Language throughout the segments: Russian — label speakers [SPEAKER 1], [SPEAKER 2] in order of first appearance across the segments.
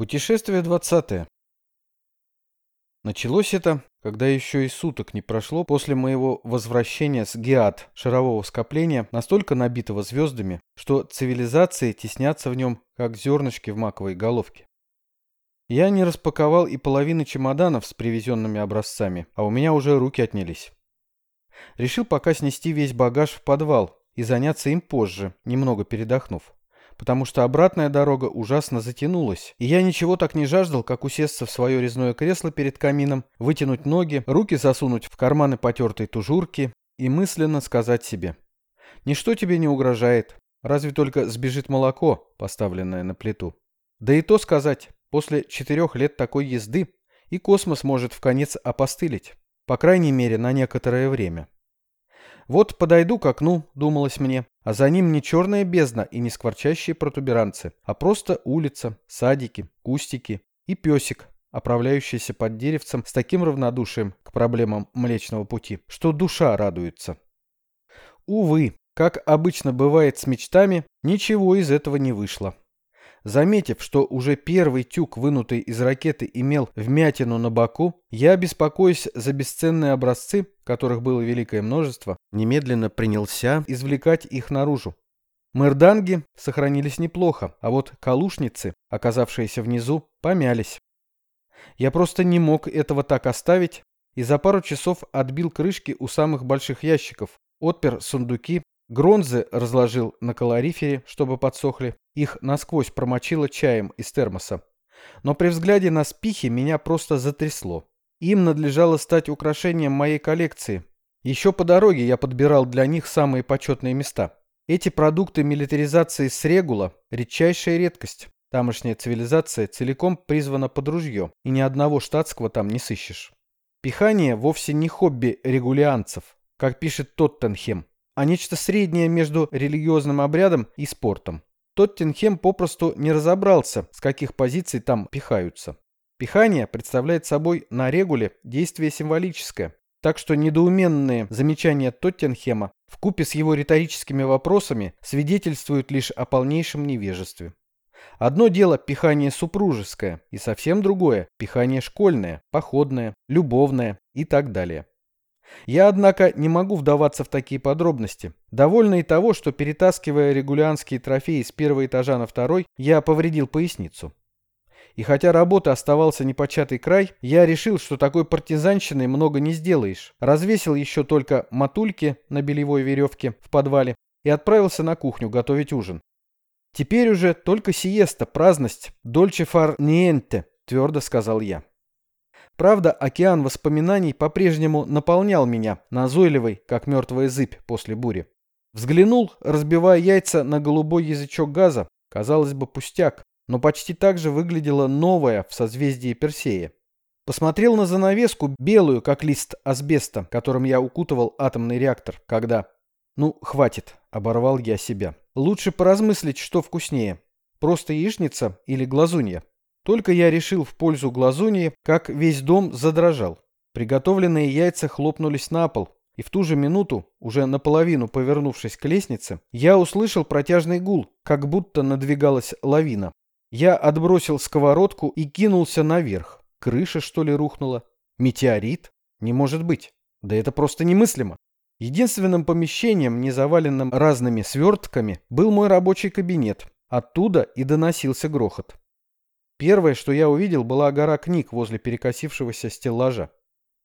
[SPEAKER 1] Путешествие двадцатое. Началось это, когда еще и суток не прошло после моего возвращения с Геат, шарового скопления, настолько набитого звездами, что цивилизации теснятся в нем, как зернышки в маковой головке. Я не распаковал и половины чемоданов с привезенными образцами, а у меня уже руки отнялись. Решил пока снести весь багаж в подвал и заняться им позже, немного передохнув потому что обратная дорога ужасно затянулась, и я ничего так не жаждал, как усесться в свое резное кресло перед камином, вытянуть ноги, руки засунуть в карманы потертой тужурки и мысленно сказать себе «Ничто тебе не угрожает, разве только сбежит молоко, поставленное на плиту». Да и то сказать, после четырех лет такой езды и космос может в конец опостылить, по крайней мере на некоторое время. Вот подойду к окну, думалось мне, а за ним не черная бездна и не скворчащие протуберанцы, а просто улица, садики, кустики и песик, оправляющийся под деревцем с таким равнодушием к проблемам Млечного Пути, что душа радуется. Увы, как обычно бывает с мечтами, ничего из этого не вышло. Заметив, что уже первый тюк, вынутый из ракеты, имел вмятину на боку, я, беспокоясь за бесценные образцы, которых было великое множество, немедленно принялся извлекать их наружу. Мэрданги сохранились неплохо, а вот калушницы, оказавшиеся внизу, помялись. Я просто не мог этого так оставить и за пару часов отбил крышки у самых больших ящиков, отпер сундуки Гронзы разложил на калорифере, чтобы подсохли. Их насквозь промочило чаем из термоса. Но при взгляде на спихи меня просто затрясло. Им надлежало стать украшением моей коллекции. Еще по дороге я подбирал для них самые почетные места. Эти продукты милитаризации с регула – редчайшая редкость. Тамошняя цивилизация целиком призвана под ружье, и ни одного штатского там не сыщешь. Пихание вовсе не хобби регулианцев, как пишет Тоттенхем а нечто среднее между религиозным обрядом и спортом. Тоттенхем попросту не разобрался, с каких позиций там пихаются. Пихание представляет собой на регуле действие символическое, так что недоуменные замечания Тоттенхема в купе с его риторическими вопросами свидетельствуют лишь о полнейшем невежестве. Одно дело пихание супружеское, и совсем другое пихание школьное, походное, любовное и так далее. Я, однако, не могу вдаваться в такие подробности. Довольно и того, что, перетаскивая регулянские трофеи с первого этажа на второй, я повредил поясницу. И хотя работа оставался непочатый край, я решил, что такой партизанщиной много не сделаешь. Развесил еще только матульки на белевой веревке в подвале и отправился на кухню готовить ужин. Теперь уже только сиеста, праздность, дольче фар ниенте, твердо сказал я. Правда, океан воспоминаний по-прежнему наполнял меня, назойливый, как мертвая зыбь после бури. Взглянул, разбивая яйца на голубой язычок газа. Казалось бы, пустяк, но почти так же выглядела новая в созвездии Персея. Посмотрел на занавеску, белую, как лист асбеста, которым я укутывал атомный реактор, когда... Ну, хватит, оборвал я себя. Лучше поразмыслить, что вкуснее. Просто яичница или глазунья. Только я решил в пользу глазуньи, как весь дом задрожал. Приготовленные яйца хлопнулись на пол, и в ту же минуту, уже наполовину повернувшись к лестнице, я услышал протяжный гул, как будто надвигалась лавина. Я отбросил сковородку и кинулся наверх. Крыша, что ли, рухнула? Метеорит? Не может быть. Да это просто немыслимо. Единственным помещением, не заваленным разными свертками, был мой рабочий кабинет. Оттуда и доносился грохот. Первое, что я увидел, была гора книг возле перекосившегося стеллажа.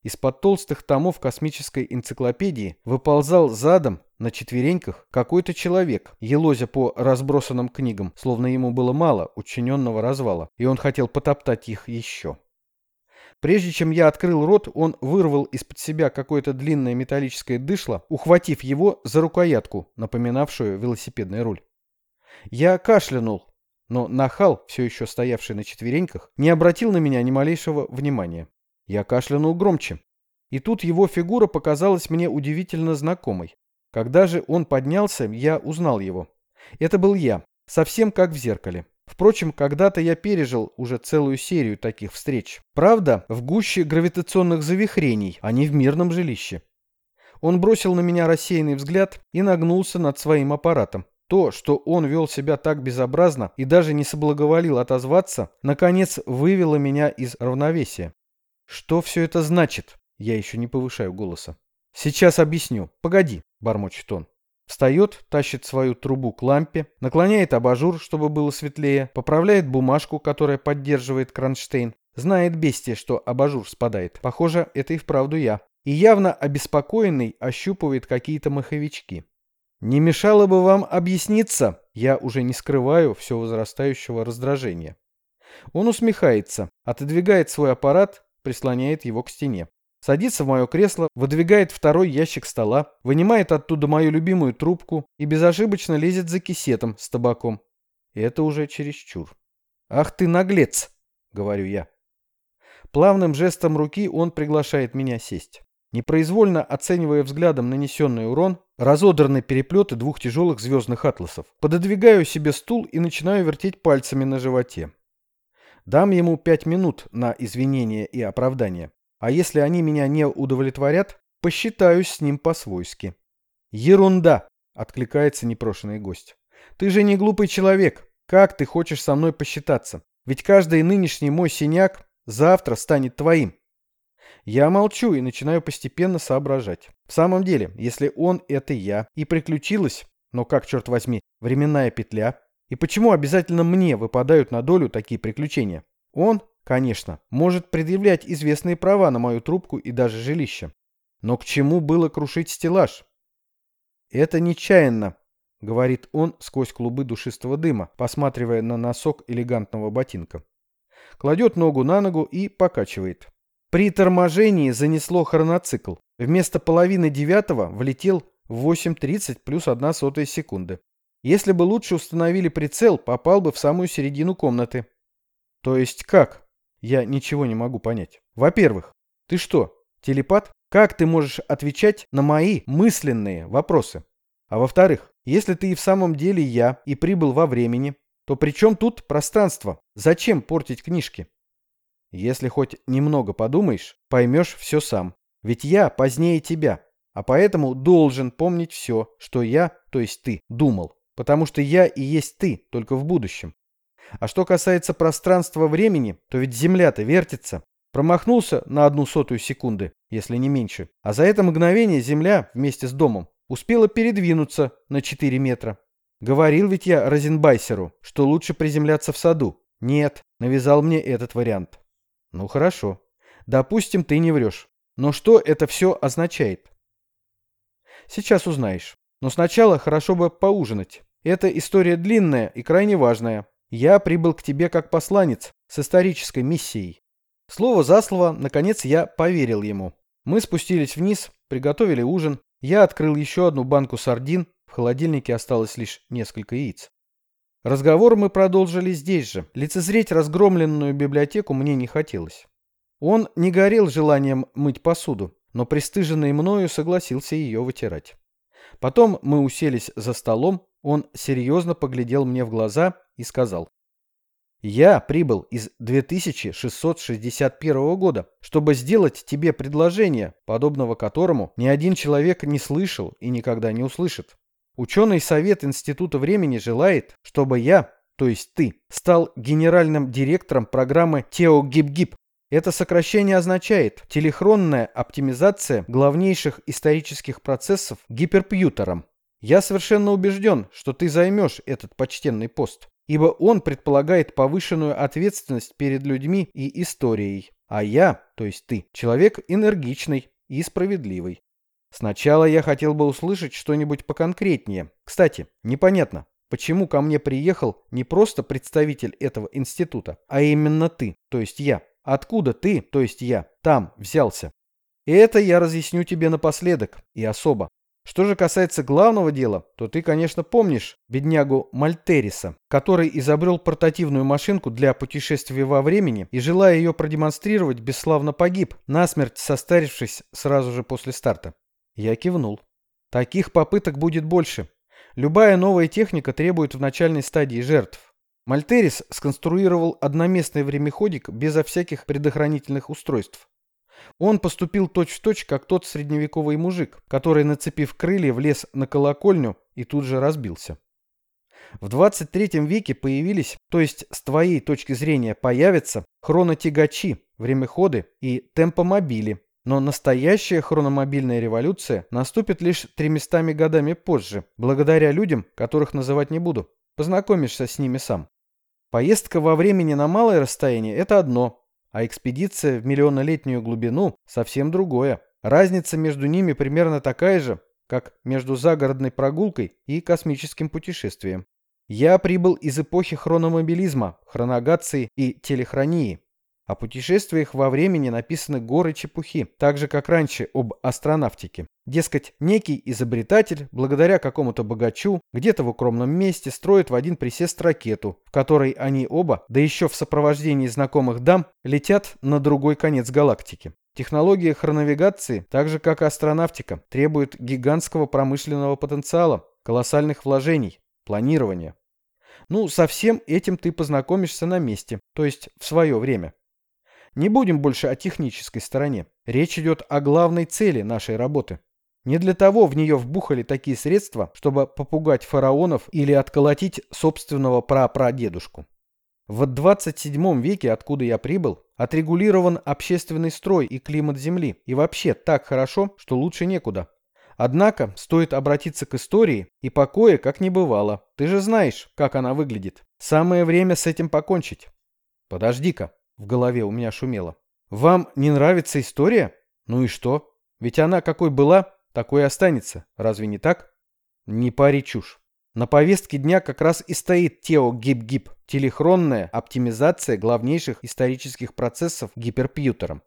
[SPEAKER 1] Из-под толстых томов космической энциклопедии выползал задом, на четвереньках, какой-то человек, елозя по разбросанным книгам, словно ему было мало учиненного развала, и он хотел потоптать их еще. Прежде чем я открыл рот, он вырвал из-под себя какое-то длинное металлическое дышло, ухватив его за рукоятку, напоминавшую велосипедный руль. Я кашлянул, но нахал, все еще стоявший на четвереньках, не обратил на меня ни малейшего внимания. Я кашлянул громче. И тут его фигура показалась мне удивительно знакомой. Когда же он поднялся, я узнал его. Это был я, совсем как в зеркале. Впрочем, когда-то я пережил уже целую серию таких встреч. Правда, в гуще гравитационных завихрений, а не в мирном жилище. Он бросил на меня рассеянный взгляд и нагнулся над своим аппаратом. То, что он вел себя так безобразно и даже не соблаговолил отозваться, наконец вывело меня из равновесия. Что все это значит? Я еще не повышаю голоса. Сейчас объясню. Погоди, бормочет он. Встает, тащит свою трубу к лампе, наклоняет абажур, чтобы было светлее, поправляет бумажку, которая поддерживает кронштейн. Знает бестия, что абажур спадает. Похоже, это и вправду я. И явно обеспокоенный ощупывает какие-то маховички. Не мешало бы вам объясниться, я уже не скрываю все возрастающего раздражения. Он усмехается, отодвигает свой аппарат, прислоняет его к стене. Садится в мое кресло, выдвигает второй ящик стола, вынимает оттуда мою любимую трубку и безошибочно лезет за кисетом с табаком. Это уже чересчур. «Ах ты наглец!» — говорю я. Плавным жестом руки он приглашает меня сесть. Непроизвольно оценивая взглядом нанесенный урон, разодранный переплеты двух тяжелых звездных атласов, пододвигаю себе стул и начинаю вертеть пальцами на животе. Дам ему пять минут на извинения и оправдания, а если они меня не удовлетворят, посчитаюсь с ним по-свойски. «Ерунда!» — откликается непрошенный гость. «Ты же не глупый человек. Как ты хочешь со мной посчитаться? Ведь каждый нынешний мой синяк завтра станет твоим. Я молчу и начинаю постепенно соображать. В самом деле, если он — это я, и приключилась, но как, черт возьми, временная петля, и почему обязательно мне выпадают на долю такие приключения? Он, конечно, может предъявлять известные права на мою трубку и даже жилище. Но к чему было крушить стеллаж? Это нечаянно, говорит он сквозь клубы душистого дыма, посматривая на носок элегантного ботинка. Кладет ногу на ногу и покачивает. При торможении занесло хроноцикл. Вместо половины девятого влетел в 8.30 плюс одна сотая секунды. Если бы лучше установили прицел, попал бы в самую середину комнаты. То есть как? Я ничего не могу понять. Во-первых, ты что, телепат? Как ты можешь отвечать на мои мысленные вопросы? А во-вторых, если ты и в самом деле я и прибыл во времени, то при чем тут пространство? Зачем портить книжки? Если хоть немного подумаешь, поймешь все сам. Ведь я позднее тебя, а поэтому должен помнить все, что я, то есть ты, думал. Потому что я и есть ты, только в будущем. А что касается пространства-времени, то ведь Земля-то вертится. Промахнулся на одну сотую секунды, если не меньше. А за это мгновение Земля вместе с домом успела передвинуться на 4 метра. Говорил ведь я Розенбайсеру, что лучше приземляться в саду. Нет, навязал мне этот вариант. Ну хорошо. Допустим, ты не врешь. Но что это все означает? Сейчас узнаешь. Но сначала хорошо бы поужинать. Эта история длинная и крайне важная. Я прибыл к тебе как посланец с исторической миссией. Слово за слово, наконец я поверил ему. Мы спустились вниз, приготовили ужин. Я открыл еще одну банку сардин. В холодильнике осталось лишь несколько яиц. Разговор мы продолжили здесь же. Лицезреть разгромленную библиотеку мне не хотелось. Он не горел желанием мыть посуду, но пристыженный мною согласился ее вытирать. Потом мы уселись за столом, он серьезно поглядел мне в глаза и сказал. «Я прибыл из 2661 года, чтобы сделать тебе предложение, подобного которому ни один человек не слышал и никогда не услышит. Ученый совет Института времени желает, чтобы я, то есть ты, стал генеральным директором программы ТеоГибГиб. Это сокращение означает телехронная оптимизация главнейших исторических процессов гиперпьютером. Я совершенно убежден, что ты займешь этот почтенный пост, ибо он предполагает повышенную ответственность перед людьми и историей. А я, то есть ты, человек энергичный и справедливый. Сначала я хотел бы услышать что-нибудь поконкретнее. Кстати, непонятно, почему ко мне приехал не просто представитель этого института, а именно ты, то есть я. Откуда ты, то есть я, там взялся? И это я разъясню тебе напоследок и особо. Что же касается главного дела, то ты, конечно, помнишь беднягу Мальтериса, который изобрел портативную машинку для путешествия во времени и, желая ее продемонстрировать, бесславно погиб, насмерть состарившись сразу же после старта. Я кивнул. Таких попыток будет больше. Любая новая техника требует в начальной стадии жертв. Мальтерис сконструировал одноместный времяходик безо всяких предохранительных устройств. Он поступил точь-в-точь, точь, как тот средневековый мужик, который, нацепив крылья, влез на колокольню и тут же разбился. В 23 веке появились, то есть с твоей точки зрения появятся, хронотягачи, времяходы и темпомобили. Но настоящая хрономобильная революция наступит лишь тремястами годами позже, благодаря людям, которых называть не буду. Познакомишься с ними сам. Поездка во времени на малое расстояние – это одно, а экспедиция в миллионолетнюю глубину – совсем другое. Разница между ними примерно такая же, как между загородной прогулкой и космическим путешествием. Я прибыл из эпохи хрономобилизма, хроногации и телехронии. О путешествиях во времени написаны горы чепухи, так же, как раньше об астронавтике. Дескать, некий изобретатель, благодаря какому-то богачу, где-то в укромном месте строит в один присест ракету, в которой они оба, да еще в сопровождении знакомых дам, летят на другой конец галактики. Технология хронавигации, так же как и астронавтика, требует гигантского промышленного потенциала, колоссальных вложений, планирования. Ну, со всем этим ты познакомишься на месте, то есть в свое время. Не будем больше о технической стороне. Речь идет о главной цели нашей работы. Не для того в нее вбухали такие средства, чтобы попугать фараонов или отколотить собственного прапрадедушку. В 27 веке, откуда я прибыл, отрегулирован общественный строй и климат Земли, и вообще так хорошо, что лучше некуда. Однако, стоит обратиться к истории, и покоя как не бывало. Ты же знаешь, как она выглядит. Самое время с этим покончить. Подожди-ка. В голове у меня шумело. Вам не нравится история? Ну и что? Ведь она какой была, такой и останется. Разве не так? Не пари чушь. На повестке дня как раз и стоит Тео Гип-Гип, телехронная оптимизация главнейших исторических процессов гиперпьютером.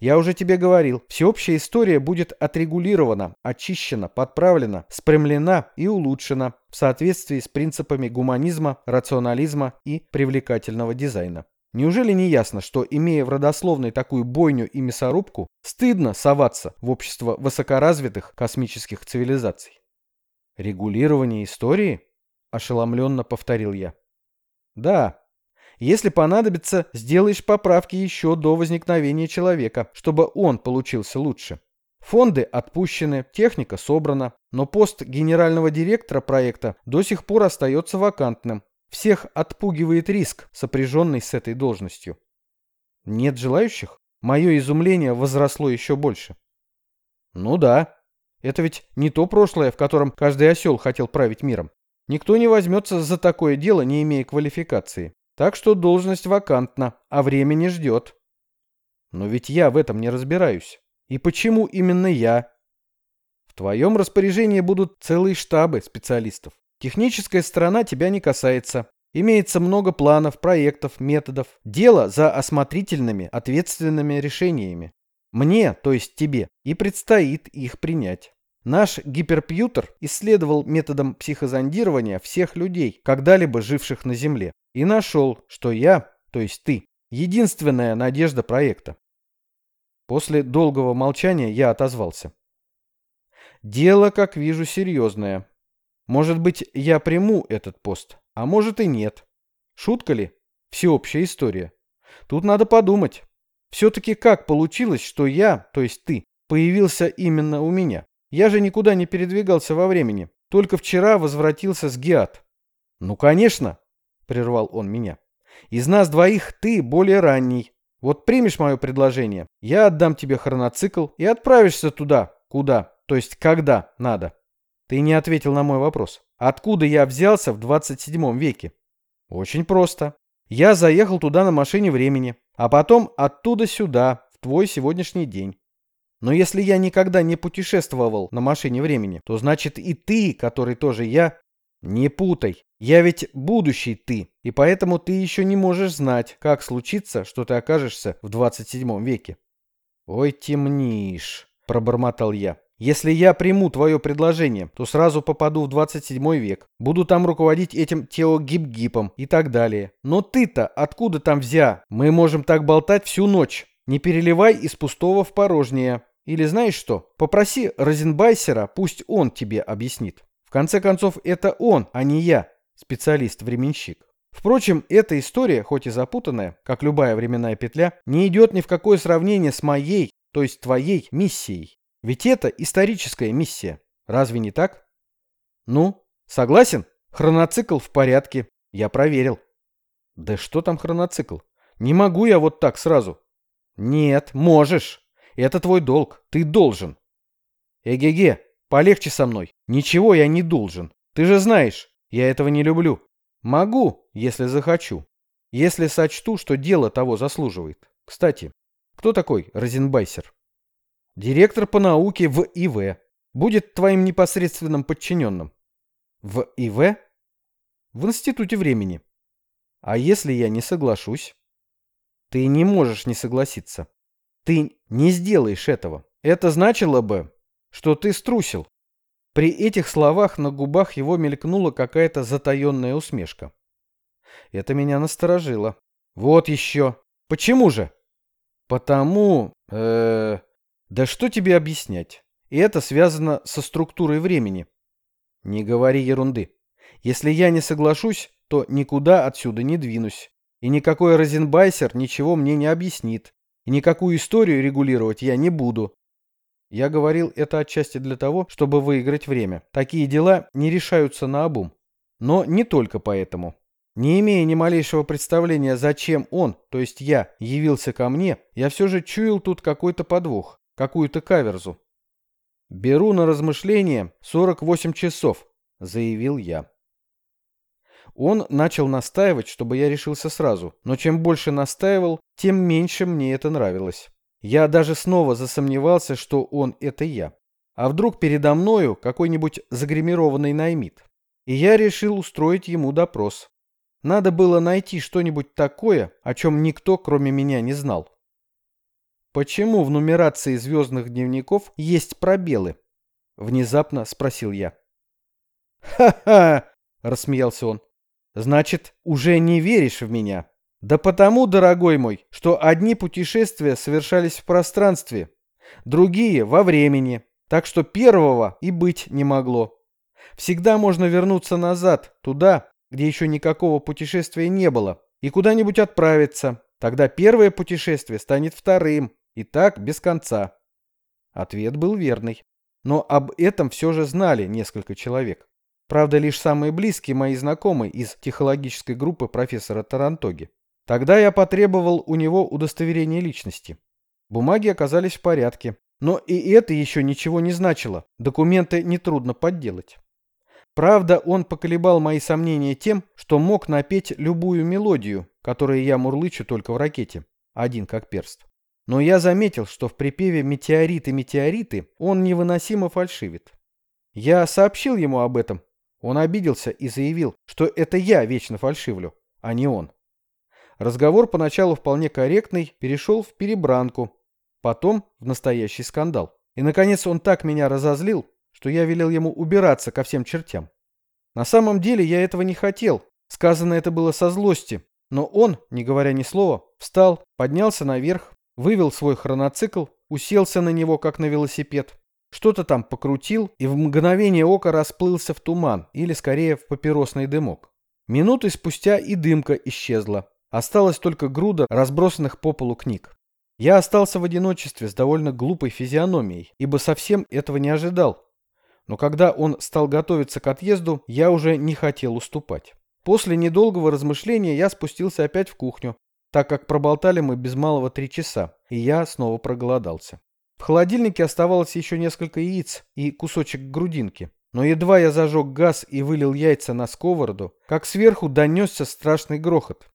[SPEAKER 1] Я уже тебе говорил, всеобщая история будет отрегулирована, очищена, подправлена, спрямлена и улучшена в соответствии с принципами гуманизма, рационализма и привлекательного дизайна. Неужели не ясно, что, имея в родословной такую бойню и мясорубку, стыдно соваться в общество высокоразвитых космических цивилизаций? Регулирование истории? Ошеломленно повторил я. Да. Если понадобится, сделаешь поправки еще до возникновения человека, чтобы он получился лучше. Фонды отпущены, техника собрана, но пост генерального директора проекта до сих пор остается вакантным, всех отпугивает риск, сопряженный с этой должностью. Нет желающих? Мое изумление возросло еще больше. Ну да. Это ведь не то прошлое, в котором каждый осел хотел править миром. Никто не возьмется за такое дело, не имея квалификации. Так что должность вакантна, а время не ждет. Но ведь я в этом не разбираюсь. И почему именно я? В твоем распоряжении будут целые штабы специалистов. Техническая сторона тебя не касается. Имеется много планов, проектов, методов. Дело за осмотрительными, ответственными решениями. Мне, то есть тебе, и предстоит их принять. Наш гиперпьютер исследовал методом психозондирования всех людей, когда-либо живших на Земле, и нашел, что я, то есть ты, единственная надежда проекта. После долгого молчания я отозвался. Дело, как вижу, серьезное. Может быть, я приму этот пост, а может и нет. Шутка ли? Всеобщая история. Тут надо подумать. Все-таки как получилось, что я, то есть ты, появился именно у меня? Я же никуда не передвигался во времени. Только вчера возвратился с Геат. Ну, конечно, прервал он меня. Из нас двоих ты более ранний. Вот примешь мое предложение, я отдам тебе хроноцикл и отправишься туда, куда, то есть когда надо. Ты не ответил на мой вопрос. Откуда я взялся в 27 веке? Очень просто. Я заехал туда на машине времени, а потом оттуда сюда, в твой сегодняшний день. Но если я никогда не путешествовал на машине времени, то значит и ты, который тоже я, не путай. Я ведь будущий ты, и поэтому ты еще не можешь знать, как случится, что ты окажешься в 27 веке. Ой, темнишь, пробормотал я. Если я приму твое предложение, то сразу попаду в 27 век, буду там руководить этим Тео-Гип-Гипом и так далее. Но ты-то откуда там взя? Мы можем так болтать всю ночь. Не переливай из пустого в порожнее. Или знаешь что? Попроси Розенбайсера, пусть он тебе объяснит. В конце концов, это он, а не я, специалист-временщик. Впрочем, эта история, хоть и запутанная, как любая временная петля, не идет ни в какое сравнение с моей, то есть твоей миссией. Ведь это историческая миссия. Разве не так? Ну, согласен? Хроноцикл в порядке. Я проверил. Да что там хроноцикл? Не могу я вот так сразу. Нет, можешь. Это твой долг. Ты должен. Эге-ге, полегче со мной. Ничего я не должен. Ты же знаешь, я этого не люблю. Могу, если захочу. Если сочту, что дело того заслуживает. Кстати, кто такой Розенбайсер? Директор по науке в ИВ. Будет твоим непосредственным подчиненным. В ИВ? В Институте времени. А если я не соглашусь? Ты не можешь не согласиться. Ты не сделаешь этого. Это значило бы, что ты струсил. При этих словах на губах его мелькнула какая-то затаенная усмешка. Это меня насторожило. Вот еще. Почему же? Потому... Э, да что тебе объяснять? И это связано со структурой времени. Не говори ерунды. Если я не соглашусь, то никуда отсюда не двинусь. И никакой Розенбайсер ничего мне не объяснит. И никакую историю регулировать я не буду. Я говорил это отчасти для того, чтобы выиграть время. Такие дела не решаются на обум. Но не только поэтому. Не имея ни малейшего представления, зачем он, то есть я, явился ко мне, я все же чуял тут какой-то подвох, какую-то каверзу. «Беру на размышление 48 часов», — заявил я. Он начал настаивать, чтобы я решился сразу, но чем больше настаивал, тем меньше мне это нравилось. Я даже снова засомневался, что он — это я. А вдруг передо мною какой-нибудь загримированный наймит? И я решил устроить ему допрос. Надо было найти что-нибудь такое, о чем никто, кроме меня, не знал. «Почему в нумерации звездных дневников есть пробелы?» — внезапно спросил я. «Ха-ха!» — рассмеялся он. Значит, уже не веришь в меня? Да потому, дорогой мой, что одни путешествия совершались в пространстве, другие — во времени, так что первого и быть не могло. Всегда можно вернуться назад, туда, где еще никакого путешествия не было, и куда-нибудь отправиться. Тогда первое путешествие станет вторым, и так без конца. Ответ был верный. Но об этом все же знали несколько человек. Правда, лишь самые близкие мои знакомые из технологической группы профессора Тарантоги. Тогда я потребовал у него удостоверения личности. Бумаги оказались в порядке. Но и это еще ничего не значило. Документы нетрудно подделать. Правда, он поколебал мои сомнения тем, что мог напеть любую мелодию, которую я мурлычу только в ракете. Один как перст. Но я заметил, что в припеве «метеориты, метеориты» он невыносимо фальшивит. Я сообщил ему об этом, он обиделся и заявил, что это я вечно фальшивлю, а не он. Разговор поначалу вполне корректный перешел в перебранку, потом в настоящий скандал. И, наконец, он так меня разозлил, что я велел ему убираться ко всем чертям. На самом деле я этого не хотел, сказано это было со злости, но он, не говоря ни слова, встал, поднялся наверх, вывел свой хроноцикл, уселся на него, как на велосипед, что-то там покрутил и в мгновение ока расплылся в туман, или скорее в папиросный дымок. Минуты спустя и дымка исчезла. Осталась только груда разбросанных по полу книг. Я остался в одиночестве с довольно глупой физиономией, ибо совсем этого не ожидал. Но когда он стал готовиться к отъезду, я уже не хотел уступать. После недолгого размышления я спустился опять в кухню, так как проболтали мы без малого три часа, и я снова проголодался. В холодильнике оставалось еще несколько яиц и кусочек грудинки. Но едва я зажег газ и вылил яйца на сковороду, как сверху донесся страшный грохот.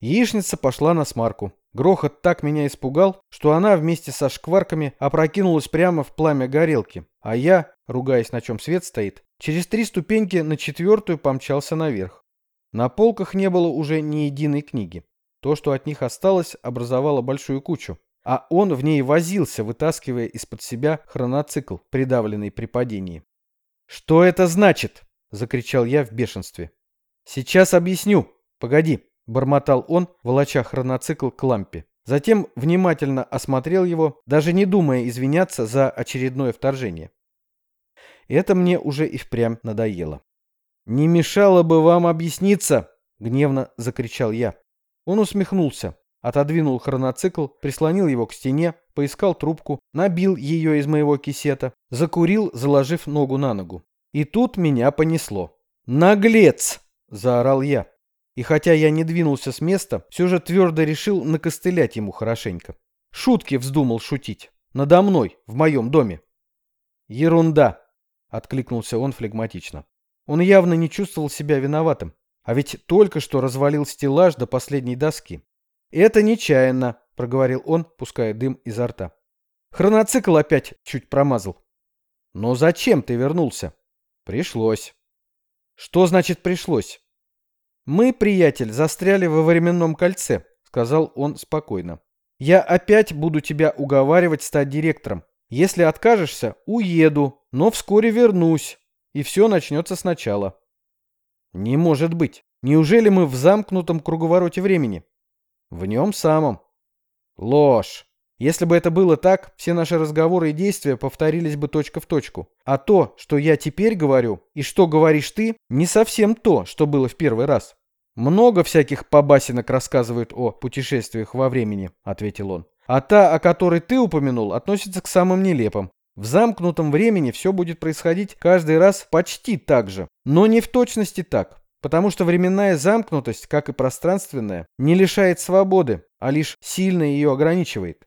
[SPEAKER 1] Яичница пошла на смарку. Грохот так меня испугал, что она вместе со шкварками опрокинулась прямо в пламя горелки, а я, ругаясь на чем свет стоит, через три ступеньки на четвертую помчался наверх. На полках не было уже ни единой книги. То, что от них осталось, образовало большую кучу а он в ней возился, вытаскивая из-под себя хроноцикл, придавленный при падении. «Что это значит?» — закричал я в бешенстве. «Сейчас объясню. Погоди», — бормотал он, волоча хроноцикл к лампе. Затем внимательно осмотрел его, даже не думая извиняться за очередное вторжение. Это мне уже и впрямь надоело. «Не мешало бы вам объясниться!» — гневно закричал я. Он усмехнулся, Отодвинул хроноцикл, прислонил его к стене, поискал трубку, набил ее из моего кисета, закурил, заложив ногу на ногу. И тут меня понесло. «Наглец!» – заорал я. И хотя я не двинулся с места, все же твердо решил накостылять ему хорошенько. Шутки вздумал шутить. Надо мной, в моем доме. «Ерунда!» – откликнулся он флегматично. Он явно не чувствовал себя виноватым. А ведь только что развалил стеллаж до последней доски. «Это нечаянно», — проговорил он, пуская дым изо рта. «Хроноцикл опять чуть промазал». «Но зачем ты вернулся?» «Пришлось». «Что значит пришлось?» «Мы, приятель, застряли во временном кольце», — сказал он спокойно. «Я опять буду тебя уговаривать стать директором. Если откажешься, уеду, но вскоре вернусь, и все начнется сначала». Не может быть. Неужели мы в замкнутом круговороте времени? В нем самом. Ложь. Если бы это было так, все наши разговоры и действия повторились бы точка в точку. А то, что я теперь говорю, и что говоришь ты, не совсем то, что было в первый раз. Много всяких побасенок рассказывают о путешествиях во времени, ответил он. А та, о которой ты упомянул, относится к самым нелепым. В замкнутом времени все будет происходить каждый раз почти так же, но не в точности так, потому что временная замкнутость, как и пространственная, не лишает свободы, а лишь сильно ее ограничивает.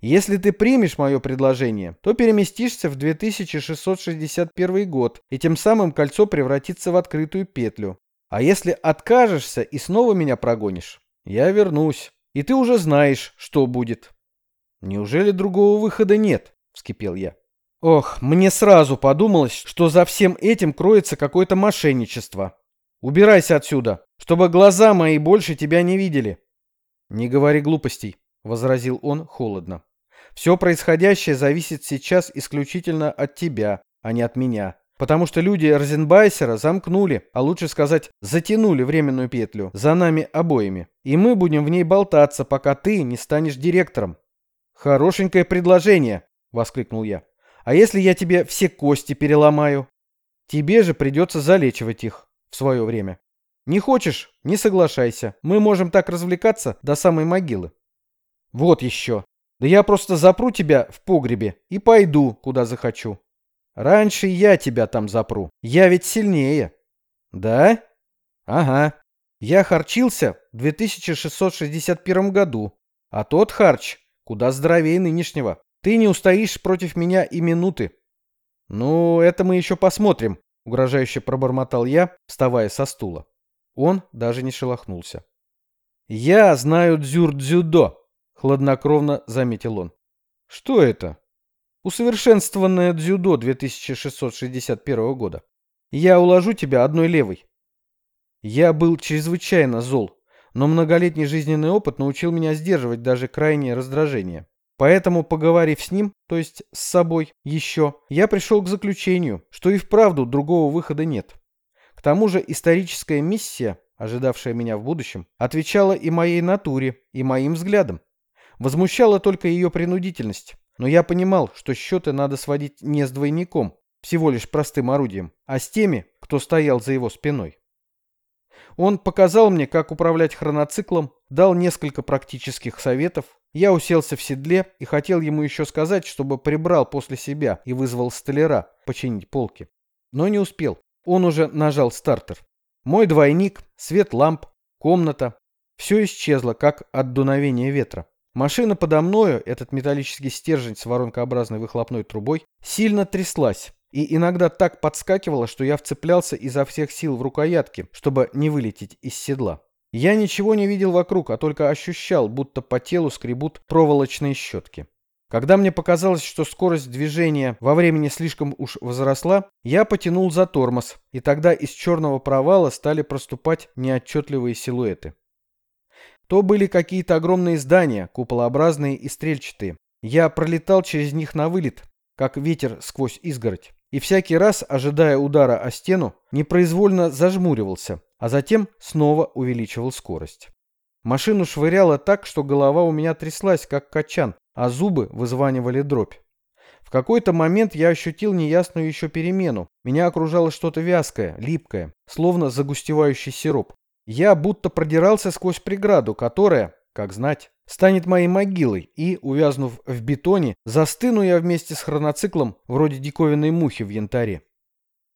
[SPEAKER 1] Если ты примешь мое предложение, то переместишься в 2661 год, и тем самым кольцо превратится в открытую петлю. А если откажешься и снова меня прогонишь, я вернусь, и ты уже знаешь, что будет. Неужели другого выхода нет? Вскипел я. Ох, мне сразу подумалось, что за всем этим кроется какое-то мошенничество. Убирайся отсюда, чтобы глаза мои больше тебя не видели. Не говори глупостей, возразил он холодно. Все происходящее зависит сейчас исключительно от тебя, а не от меня. Потому что люди Розенбайсера замкнули, а лучше сказать, затянули временную петлю за нами обоими. И мы будем в ней болтаться, пока ты не станешь директором. Хорошенькое предложение, — воскликнул я. «А если я тебе все кости переломаю? Тебе же придется залечивать их в свое время. Не хочешь — не соглашайся. Мы можем так развлекаться до самой могилы». «Вот еще. Да я просто запру тебя в погребе и пойду, куда захочу. Раньше я тебя там запру. Я ведь сильнее». «Да?» «Ага. Я харчился в 2661 году, а тот харч куда здоровее нынешнего. Ты не устоишь против меня и минуты. Ну, это мы еще посмотрим, угрожающе пробормотал я, вставая со стула. Он даже не шелохнулся. Я знаю дзюр-дзюдо, хладнокровно заметил он. Что это? Усовершенствованное дзюдо 2661 года. Я уложу тебя одной левой. Я был чрезвычайно зол, но многолетний жизненный опыт научил меня сдерживать даже крайнее раздражение. Поэтому, поговорив с ним, то есть с собой еще, я пришел к заключению, что и вправду другого выхода нет. К тому же историческая миссия, ожидавшая меня в будущем, отвечала и моей натуре, и моим взглядам. Возмущала только ее принудительность, но я понимал, что счеты надо сводить не с двойником, всего лишь простым орудием, а с теми, кто стоял за его спиной. Он показал мне, как управлять хроноциклом, дал несколько практических советов, я уселся в седле и хотел ему еще сказать, чтобы прибрал после себя и вызвал столяра починить полки. Но не успел. Он уже нажал стартер. Мой двойник, свет ламп, комната. Все исчезло, как от дуновения ветра. Машина подо мною, этот металлический стержень с воронкообразной выхлопной трубой, сильно тряслась и иногда так подскакивала, что я вцеплялся изо всех сил в рукоятки, чтобы не вылететь из седла. Я ничего не видел вокруг, а только ощущал, будто по телу скребут проволочные щетки. Когда мне показалось, что скорость движения во времени слишком уж возросла, я потянул за тормоз, и тогда из черного провала стали проступать неотчетливые силуэты. То были какие-то огромные здания, куполообразные и стрельчатые. Я пролетал через них на вылет, как ветер сквозь изгородь, и всякий раз, ожидая удара о стену, непроизвольно зажмуривался, а затем снова увеличивал скорость. Машину швыряло так, что голова у меня тряслась, как качан, а зубы вызванивали дробь. В какой-то момент я ощутил неясную еще перемену. Меня окружало что-то вязкое, липкое, словно загустевающий сироп. Я будто продирался сквозь преграду, которая, как знать, станет моей могилой, и, увязнув в бетоне, застыну я вместе с хроноциклом, вроде диковинной мухи в янтаре.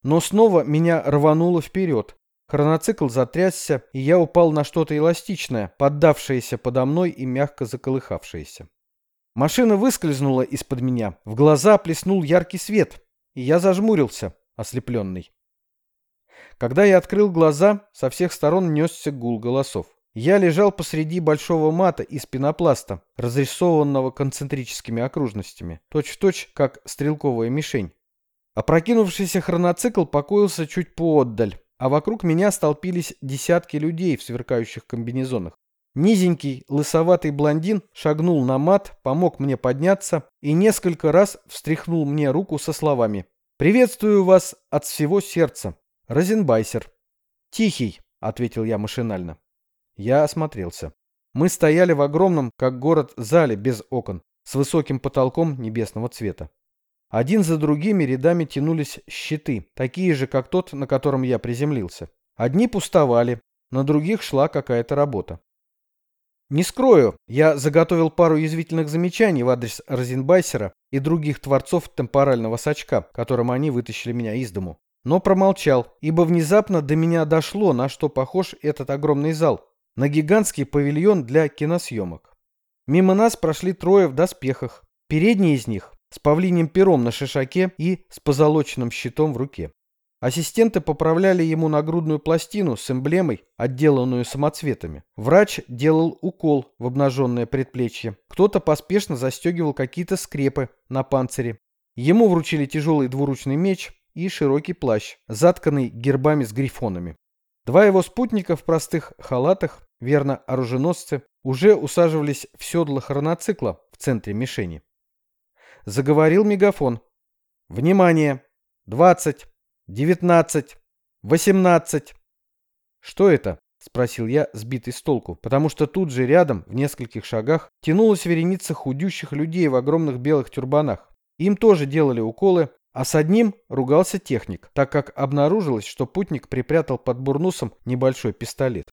[SPEAKER 1] Но снова меня рвануло вперед. Хроноцикл затрясся, и я упал на что-то эластичное, поддавшееся подо мной и мягко заколыхавшееся. Машина выскользнула из-под меня, в глаза плеснул яркий свет, и я зажмурился, ослепленный. Когда я открыл глаза, со всех сторон несся гул голосов. Я лежал посреди большого мата из пенопласта, разрисованного концентрическими окружностями, точь-в-точь, -точь, как стрелковая мишень. Опрокинувшийся хроноцикл покоился чуть поотдаль, а вокруг меня столпились десятки людей в сверкающих комбинезонах. Низенький, лысоватый блондин шагнул на мат, помог мне подняться и несколько раз встряхнул мне руку со словами «Приветствую вас от всего сердца, Розенбайсер». «Тихий», — ответил я машинально. Я осмотрелся. Мы стояли в огромном, как город, зале без окон, с высоким потолком небесного цвета. Один за другими рядами тянулись щиты, такие же, как тот, на котором я приземлился. Одни пустовали, на других шла какая-то работа. Не скрою, я заготовил пару язвительных замечаний в адрес Розенбайсера и других творцов темпорального сачка, которым они вытащили меня из дому. Но промолчал, ибо внезапно до меня дошло, на что похож этот огромный зал, на гигантский павильон для киносъемок. Мимо нас прошли трое в доспехах. Передний из них с павлиним пером на шишаке и с позолоченным щитом в руке. Ассистенты поправляли ему нагрудную пластину с эмблемой, отделанную самоцветами. Врач делал укол в обнаженное предплечье. Кто-то поспешно застегивал какие-то скрепы на панцире. Ему вручили тяжелый двуручный меч и широкий плащ, затканный гербами с грифонами. Два его спутника в простых халатах, верно оруженосцы, уже усаживались в седло хроноцикла в центре мишени. Заговорил мегафон. «Внимание! Двадцать! Девятнадцать! Восемнадцать!» «Что это?» — спросил я, сбитый с толку, потому что тут же рядом, в нескольких шагах, тянулась вереница худющих людей в огромных белых тюрбанах. Им тоже делали уколы, а с одним ругался техник, так как обнаружилось, что путник припрятал под бурнусом небольшой пистолет.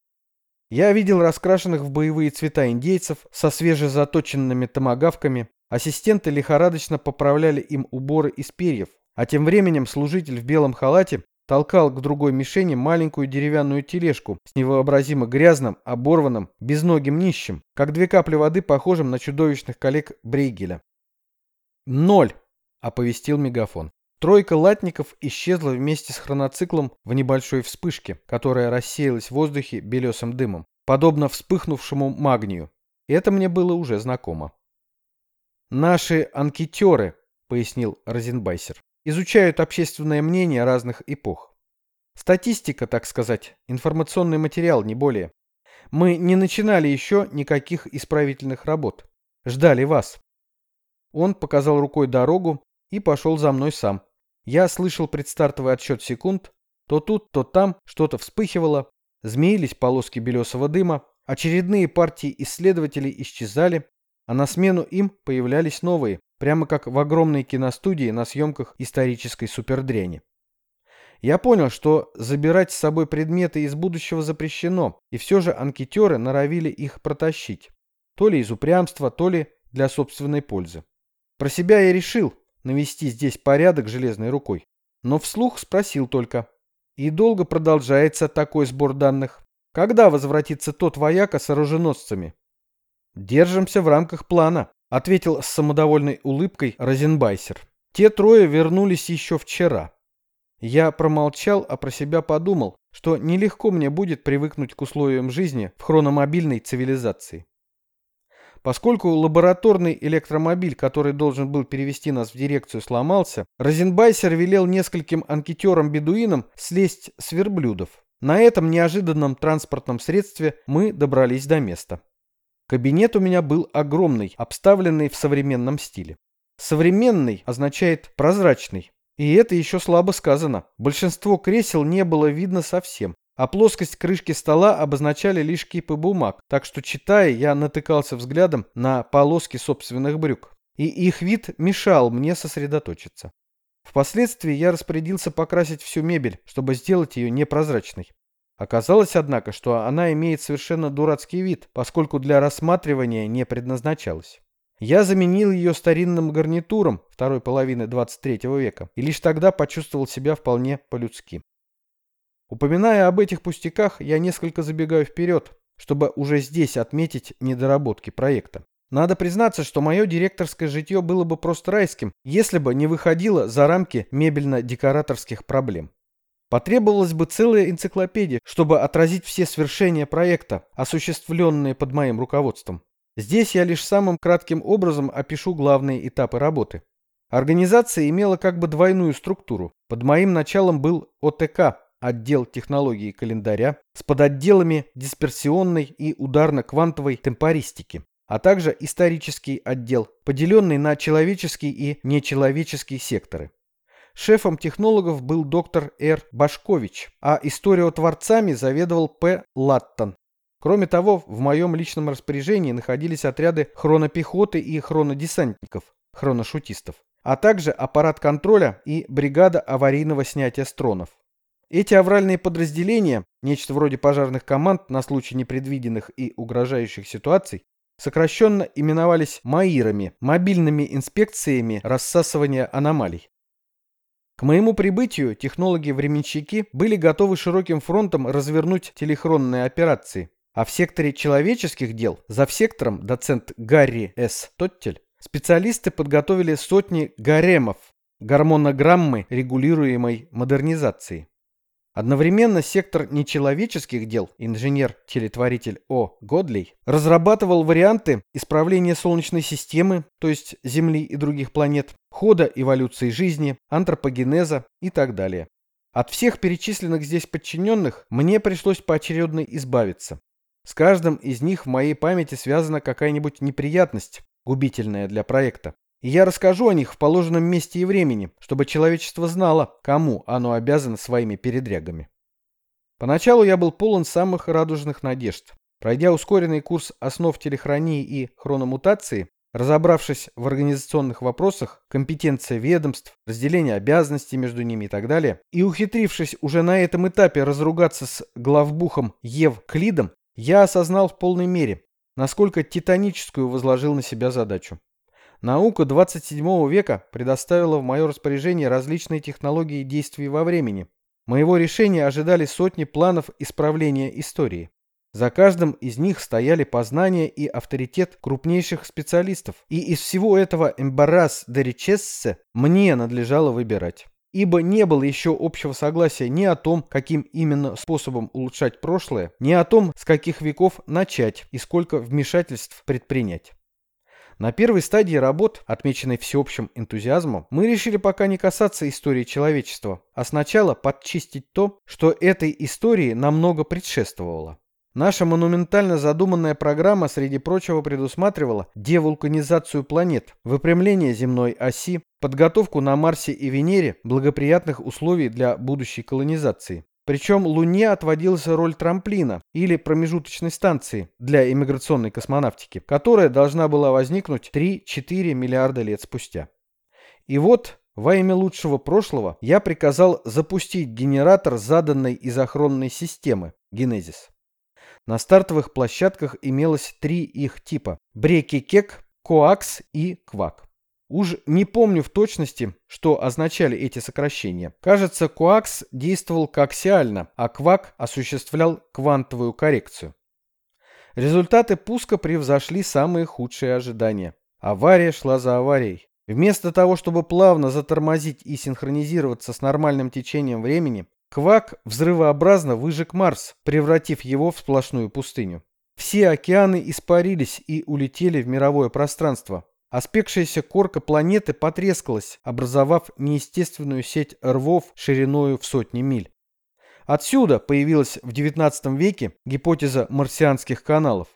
[SPEAKER 1] Я видел раскрашенных в боевые цвета индейцев со свежезаточенными томагавками, ассистенты лихорадочно поправляли им уборы из перьев, а тем временем служитель в белом халате толкал к другой мишени маленькую деревянную тележку с невообразимо грязным, оборванным, безногим нищим, как две капли воды, похожим на чудовищных коллег Брейгеля. «Ноль!» — оповестил мегафон. Тройка латников исчезла вместе с хроноциклом в небольшой вспышке, которая рассеялась в воздухе белесым дымом, подобно вспыхнувшему магнию. Это мне было уже знакомо. «Наши анкетеры», — пояснил Розенбайсер, — «изучают общественное мнение разных эпох. Статистика, так сказать, информационный материал, не более. Мы не начинали еще никаких исправительных работ. Ждали вас». Он показал рукой дорогу, и пошел за мной сам. Я слышал предстартовый отсчет секунд. То тут, то там что-то вспыхивало, змеились полоски белесого дыма, очередные партии исследователей исчезали, а на смену им появлялись новые, прямо как в огромной киностудии на съемках исторической супердряни. Я понял, что забирать с собой предметы из будущего запрещено, и все же анкетеры норовили их протащить. То ли из упрямства, то ли для собственной пользы. Про себя я решил, навести здесь порядок железной рукой. Но вслух спросил только. И долго продолжается такой сбор данных? Когда возвратится тот вояка с оруженосцами? Держимся в рамках плана, ответил с самодовольной улыбкой Розенбайсер. Те трое вернулись еще вчера. Я промолчал, а про себя подумал, что нелегко мне будет привыкнуть к условиям жизни в хрономобильной цивилизации. Поскольку лабораторный электромобиль, который должен был перевести нас в дирекцию, сломался, Розенбайсер велел нескольким анкетерам-бедуинам слезть с верблюдов. На этом неожиданном транспортном средстве мы добрались до места. Кабинет у меня был огромный, обставленный в современном стиле. Современный означает прозрачный. И это еще слабо сказано. Большинство кресел не было видно совсем а плоскость крышки стола обозначали лишь кипы бумаг, так что, читая, я натыкался взглядом на полоски собственных брюк. И их вид мешал мне сосредоточиться. Впоследствии я распорядился покрасить всю мебель, чтобы сделать ее непрозрачной. Оказалось, однако, что она имеет совершенно дурацкий вид, поскольку для рассматривания не предназначалась. Я заменил ее старинным гарнитуром второй половины 23 века и лишь тогда почувствовал себя вполне по-людски. Упоминая об этих пустяках, я несколько забегаю вперед, чтобы уже здесь отметить недоработки проекта. Надо признаться, что мое директорское житье было бы просто райским, если бы не выходило за рамки мебельно-декораторских проблем. Потребовалась бы целая энциклопедия, чтобы отразить все свершения проекта, осуществленные под моим руководством. Здесь я лишь самым кратким образом опишу главные этапы работы. Организация имела как бы двойную структуру. Под моим началом был ОТК, отдел технологии календаря, с подотделами дисперсионной и ударно-квантовой темпористики а также исторический отдел, поделенный на человеческий и нечеловеческий секторы. Шефом технологов был доктор Р. Башкович, а историотворцами заведовал П. Латтон. Кроме того, в моем личном распоряжении находились отряды хронопехоты и хронодесантников, хроношутистов, а также аппарат контроля и бригада аварийного снятия стронов. Эти авральные подразделения, нечто вроде пожарных команд на случай непредвиденных и угрожающих ситуаций, сокращенно именовались МАИРами, мобильными инспекциями рассасывания аномалий. К моему прибытию технологи-временщики были готовы широким фронтом развернуть телехронные операции, а в секторе человеческих дел, за сектором доцент Гарри С. Тоттель, специалисты подготовили сотни гаремов, гормонограммы регулируемой модернизации. Одновременно сектор нечеловеческих дел, инженер-телетворитель О. Годлей, разрабатывал варианты исправления Солнечной системы, то есть Земли и других планет, хода эволюции жизни, антропогенеза и так далее. От всех перечисленных здесь подчиненных мне пришлось поочередно избавиться. С каждым из них в моей памяти связана какая-нибудь неприятность, губительная для проекта. И я расскажу о них в положенном месте и времени, чтобы человечество знало, кому оно обязано своими передрягами. Поначалу я был полон самых радужных надежд. Пройдя ускоренный курс основ телехронии и хрономутации, разобравшись в организационных вопросах, компетенция ведомств, разделение обязанностей между ними и так далее, и ухитрившись уже на этом этапе разругаться с главбухом Ев Клидом, я осознал в полной мере, насколько титаническую возложил на себя задачу. Наука 27 века предоставила в мое распоряжение различные технологии действий во времени. Моего решения ожидали сотни планов исправления истории. За каждым из них стояли познания и авторитет крупнейших специалистов. И из всего этого эмбарас де ричессе мне надлежало выбирать. Ибо не было еще общего согласия ни о том, каким именно способом улучшать прошлое, ни о том, с каких веков начать и сколько вмешательств предпринять. На первой стадии работ, отмеченной всеобщим энтузиазмом, мы решили пока не касаться истории человечества, а сначала подчистить то, что этой истории намного предшествовало. Наша монументально задуманная программа, среди прочего, предусматривала девулканизацию планет, выпрямление земной оси, подготовку на Марсе и Венере благоприятных условий для будущей колонизации. Причем Луне отводилась роль трамплина или промежуточной станции для иммиграционной космонавтики, которая должна была возникнуть 3-4 миллиарда лет спустя. И вот, во имя лучшего прошлого, я приказал запустить генератор заданной изохронной системы Генезис. На стартовых площадках имелось три их типа – Бреки-Кек, Коакс и Квак. Уж не помню в точности, что означали эти сокращения. Кажется, коакс действовал коаксиально, а квак осуществлял квантовую коррекцию. Результаты пуска превзошли самые худшие ожидания. Авария шла за аварией. Вместо того, чтобы плавно затормозить и синхронизироваться с нормальным течением времени, Квак взрывообразно выжег Марс, превратив его в сплошную пустыню. Все океаны испарились и улетели в мировое пространство, а спекшаяся корка планеты потрескалась, образовав неестественную сеть рвов шириною в сотни миль. Отсюда появилась в XIX веке гипотеза марсианских каналов.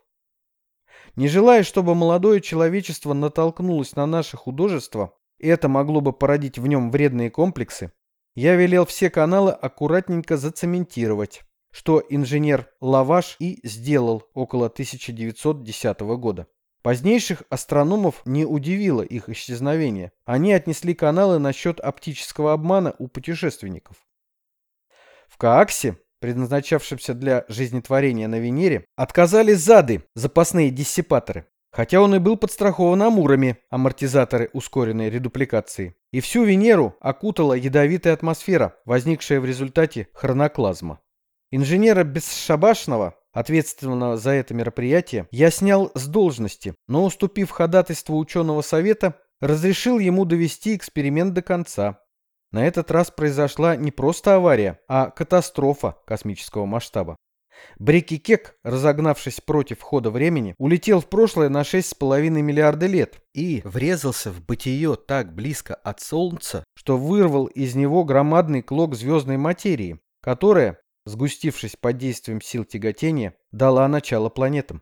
[SPEAKER 1] Не желая, чтобы молодое человечество натолкнулось на наше художество, и это могло бы породить в нем вредные комплексы, я велел все каналы аккуратненько зацементировать, что инженер Лаваш и сделал около 1910 года. Позднейших астрономов не удивило их исчезновение. Они отнесли каналы насчет оптического обмана у путешественников. В Кааксе, предназначавшемся для жизнетворения на Венере, отказали зады, запасные диссипаторы. Хотя он и был подстрахован амурами, амортизаторы ускоренной редупликации. И всю Венеру окутала ядовитая атмосфера, возникшая в результате хроноклазма. Инженера Бесшабашного, ответственного за это мероприятие, я снял с должности, но, уступив ходатайству ученого совета, разрешил ему довести эксперимент до конца. На этот раз произошла не просто авария, а катастрофа космического масштаба. Брикикек, разогнавшись против хода времени, улетел в прошлое на 6,5 миллиарда лет и врезался в бытие так близко от Солнца, что вырвал из него громадный клок звездной материи, которая, сгустившись под действием сил тяготения, дала начало планетам.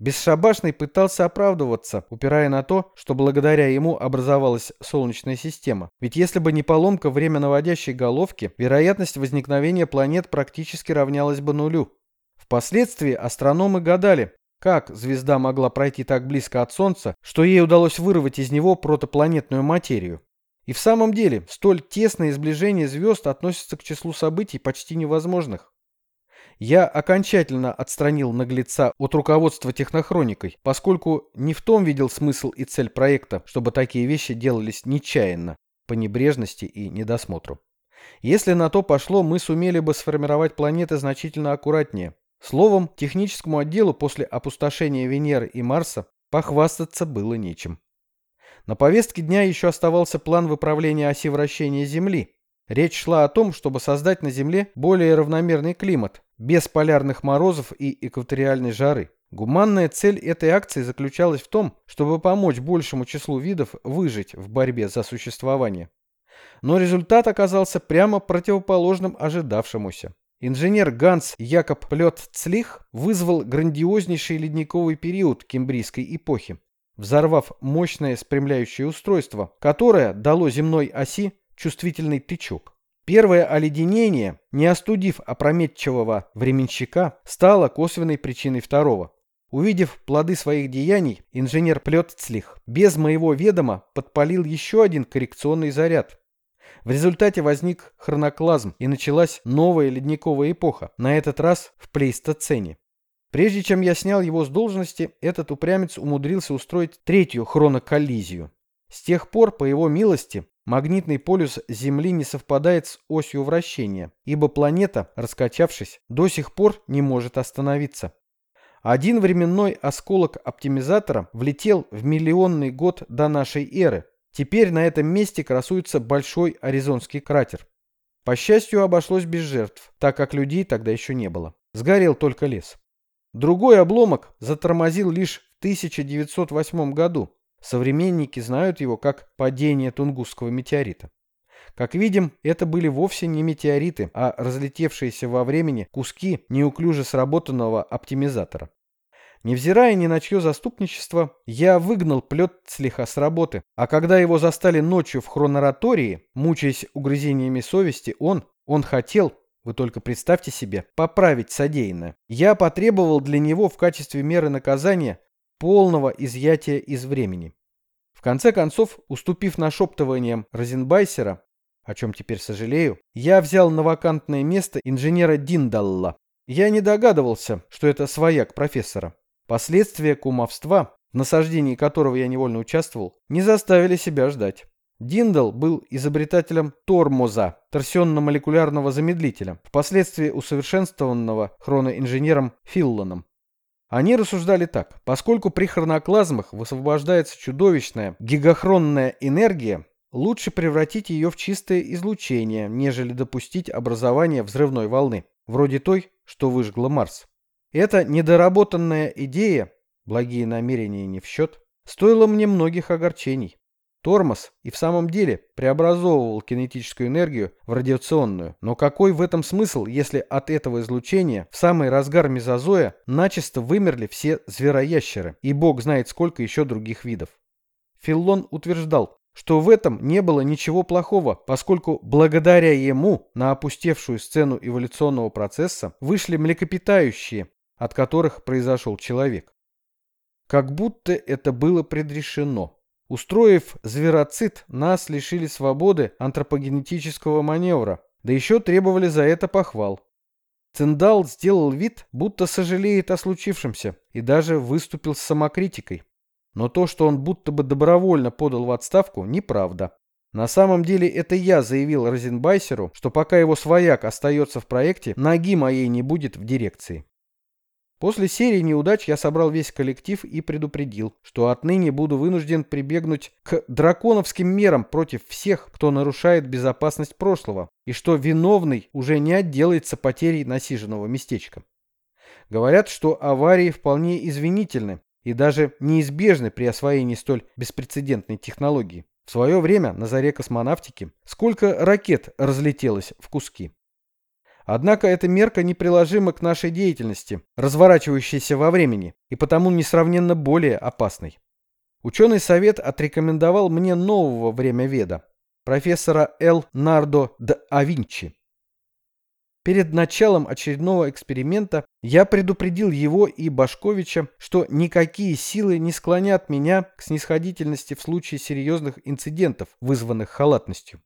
[SPEAKER 1] Бесшабашный пытался оправдываться, упирая на то, что благодаря ему образовалась Солнечная система. Ведь если бы не поломка временноводящей головки, вероятность возникновения планет практически равнялась бы нулю. Впоследствии астрономы гадали, как звезда могла пройти так близко от Солнца, что ей удалось вырвать из него протопланетную материю. И в самом деле, столь тесное сближение звезд относится к числу событий почти невозможных. Я окончательно отстранил наглеца от руководства технохроникой, поскольку не в том видел смысл и цель проекта, чтобы такие вещи делались нечаянно, по небрежности и недосмотру. Если на то пошло, мы сумели бы сформировать планеты значительно аккуратнее. Словом, техническому отделу после опустошения Венеры и Марса похвастаться было нечем. На повестке дня еще оставался план выправления оси вращения Земли. Речь шла о том, чтобы создать на Земле более равномерный климат, без полярных морозов и экваториальной жары. Гуманная цель этой акции заключалась в том, чтобы помочь большему числу видов выжить в борьбе за существование. Но результат оказался прямо противоположным ожидавшемуся. Инженер Ганс Якоб Плет-Цлих вызвал грандиознейший ледниковый период кембрийской эпохи, взорвав мощное спрямляющее устройство, которое дало земной оси чувствительный тычок. Первое оледенение, не остудив опрометчивого временщика, стало косвенной причиной второго. Увидев плоды своих деяний, инженер Плетцлих без моего ведома подпалил еще один коррекционный заряд. В результате возник хроноклазм и началась новая ледниковая эпоха, на этот раз в плейстоцене. Прежде чем я снял его с должности, этот упрямец умудрился устроить третью хроноколлизию. С тех пор, по его милости, Магнитный полюс Земли не совпадает с осью вращения, ибо планета, раскачавшись, до сих пор не может остановиться. Один временной осколок оптимизатора влетел в миллионный год до нашей эры. Теперь на этом месте красуется большой аризонский кратер. По счастью, обошлось без жертв, так как людей тогда еще не было. Сгорел только лес. Другой обломок затормозил лишь в 1908 году, Современники знают его как падение Тунгусского метеорита. Как видим, это были вовсе не метеориты, а разлетевшиеся во времени куски неуклюже сработанного оптимизатора. Невзирая ни на чье заступничество, я выгнал плет слегка с работы, а когда его застали ночью в хроноратории, мучаясь угрызениями совести, он, он хотел, вы только представьте себе, поправить содеянное. Я потребовал для него в качестве меры наказания полного изъятия из времени. В конце концов, уступив нашептываниям Розенбайсера, о чем теперь сожалею, я взял на вакантное место инженера Диндалла. Я не догадывался, что это свояк профессора. Последствия кумовства, в насаждении которого я невольно участвовал, не заставили себя ждать. Диндал был изобретателем тормоза, торсионно-молекулярного замедлителя, впоследствии усовершенствованного хроноинженером Филланом. Они рассуждали так. Поскольку при хроноклазмах высвобождается чудовищная гигахронная энергия, лучше превратить ее в чистое излучение, нежели допустить образование взрывной волны, вроде той, что выжгла Марс. Эта недоработанная идея, благие намерения не в счет, стоила мне многих огорчений. Тормоз и в самом деле преобразовывал кинетическую энергию в радиационную. Но какой в этом смысл, если от этого излучения в самый разгар мезозоя начисто вымерли все звероящеры, и бог знает сколько еще других видов? Филлон утверждал, что в этом не было ничего плохого, поскольку благодаря ему на опустевшую сцену эволюционного процесса вышли млекопитающие, от которых произошел человек. Как будто это было предрешено. Устроив звероцид, нас лишили свободы антропогенетического маневра, да еще требовали за это похвал. Циндал сделал вид, будто сожалеет о случившемся, и даже выступил с самокритикой. Но то, что он будто бы добровольно подал в отставку, неправда. На самом деле это я заявил Розенбайсеру, что пока его свояк остается в проекте, ноги моей не будет в дирекции. После серии неудач я собрал весь коллектив и предупредил, что отныне буду вынужден прибегнуть к драконовским мерам против всех, кто нарушает безопасность прошлого, и что виновный уже не отделается потерей насиженного местечка. Говорят, что аварии вполне извинительны и даже неизбежны при освоении столь беспрецедентной технологии. В свое время на заре космонавтики сколько ракет разлетелось в куски. Однако эта мерка неприложима к нашей деятельности, разворачивающейся во времени, и потому несравненно более опасной. Ученый совет отрекомендовал мне нового времяведа, профессора Л. Нардо Д. Авинчи. Перед началом очередного эксперимента я предупредил его и Башковича, что никакие силы не склонят меня к снисходительности в случае серьезных инцидентов, вызванных халатностью.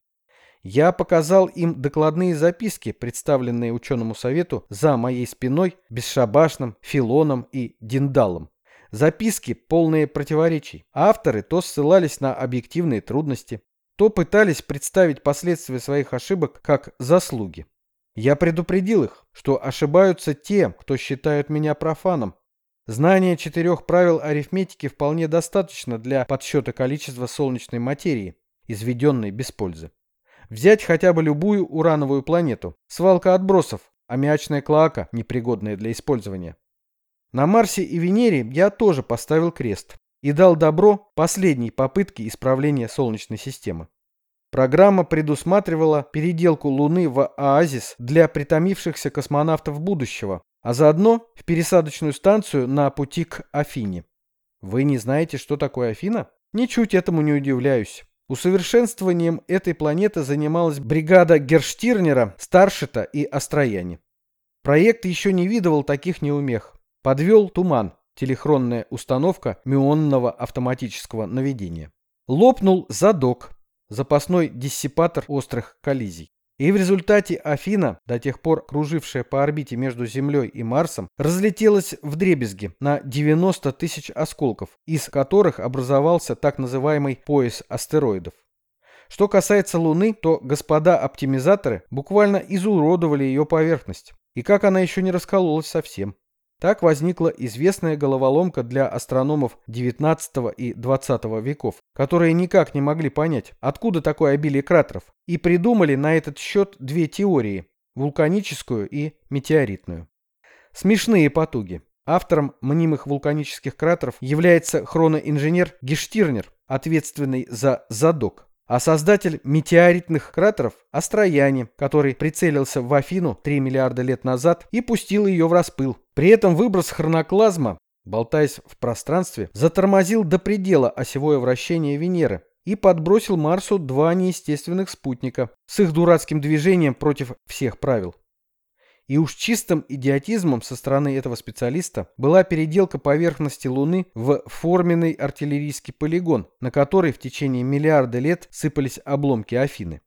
[SPEAKER 1] Я показал им докладные записки, представленные ученому совету за моей спиной Бесшабашным, Филоном и Диндалом. Записки, полные противоречий. Авторы то ссылались на объективные трудности, то пытались представить последствия своих ошибок как заслуги. Я предупредил их, что ошибаются те, кто считают меня профаном. Знание четырех правил арифметики вполне достаточно для подсчета количества солнечной материи, изведенной без пользы. Взять хотя бы любую урановую планету. Свалка отбросов, аммиачная клоака, непригодная для использования. На Марсе и Венере я тоже поставил крест и дал добро последней попытке исправления Солнечной системы. Программа предусматривала переделку Луны в оазис для притомившихся космонавтов будущего, а заодно в пересадочную станцию на пути к Афине. Вы не знаете, что такое Афина? Ничуть этому не удивляюсь. Усовершенствованием этой планеты занималась бригада Герштирнера, Старшита и Острояни. Проект еще не видывал таких неумех. Подвел туман, телехронная установка мюонного автоматического наведения. Лопнул задок, запасной диссипатор острых коллизий. И в результате Афина, до тех пор кружившая по орбите между Землей и Марсом, разлетелась в дребезги на 90 тысяч осколков, из которых образовался так называемый пояс астероидов. Что касается Луны, то господа оптимизаторы буквально изуродовали ее поверхность. И как она еще не раскололась совсем. Так возникла известная головоломка для астрономов XIX и XX веков, которые никак не могли понять, откуда такое обилие кратеров, и придумали на этот счет две теории – вулканическую и метеоритную. Смешные потуги. Автором мнимых вулканических кратеров является хроноинженер Гештирнер, ответственный за задок. А создатель метеоритных кратеров – Астрояне, который прицелился в Афину 3 миллиарда лет назад и пустил ее в распыл. При этом выброс хроноклазма, болтаясь в пространстве, затормозил до предела осевое вращение Венеры и подбросил Марсу два неестественных спутника с их дурацким движением против всех правил. И уж чистым идиотизмом со стороны этого специалиста была переделка поверхности Луны в форменный артиллерийский полигон, на который в течение миллиарда лет сыпались обломки Афины.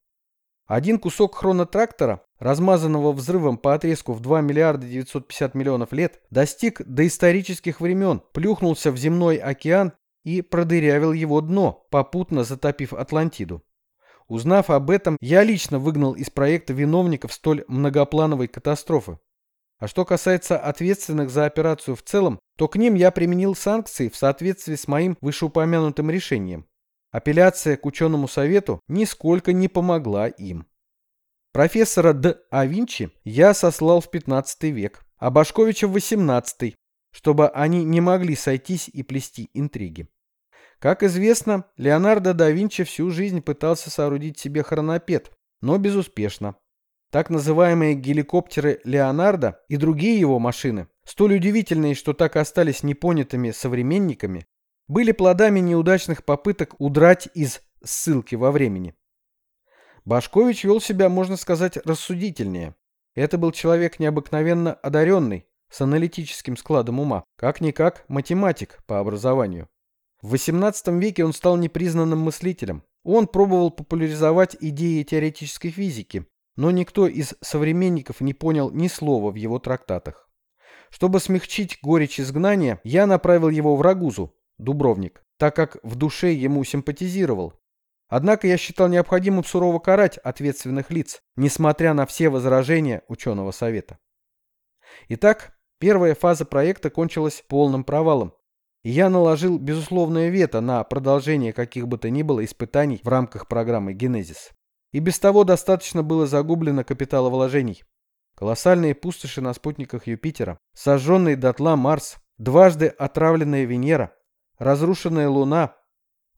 [SPEAKER 1] Один кусок хронотрактора, размазанного взрывом по отрезку в 2 миллиарда 950 миллионов лет, достиг доисторических времен, плюхнулся в земной океан и продырявил его дно, попутно затопив Атлантиду. Узнав об этом, я лично выгнал из проекта виновников столь многоплановой катастрофы. А что касается ответственных за операцию в целом, то к ним я применил санкции в соответствии с моим вышеупомянутым решением. Апелляция к ученому совету нисколько не помогла им. Профессора Д. Авинчи я сослал в 15 век, а Башковича в 18, чтобы они не могли сойтись и плести интриги. Как известно, Леонардо да Винчи всю жизнь пытался соорудить себе хронопед, но безуспешно. Так называемые геликоптеры Леонардо и другие его машины, столь удивительные, что так и остались непонятыми современниками, были плодами неудачных попыток удрать из ссылки во времени. Башкович вел себя, можно сказать, рассудительнее. Это был человек необыкновенно одаренный, с аналитическим складом ума, как-никак математик по образованию. В XVIII веке он стал непризнанным мыслителем. Он пробовал популяризовать идеи теоретической физики, но никто из современников не понял ни слова в его трактатах. Чтобы смягчить горечь изгнания, я направил его в Рагузу, Дубровник, так как в душе ему симпатизировал. Однако я считал необходимым сурово карать ответственных лиц, несмотря на все возражения ученого совета. Итак, первая фаза проекта кончилась полным провалом. Я наложил безусловное вето на продолжение каких бы то ни было испытаний в рамках программы «Генезис». И без того достаточно было загублено капиталовложений. Колоссальные пустоши на спутниках Юпитера, сожженный дотла Марс, дважды отравленная Венера, разрушенная Луна,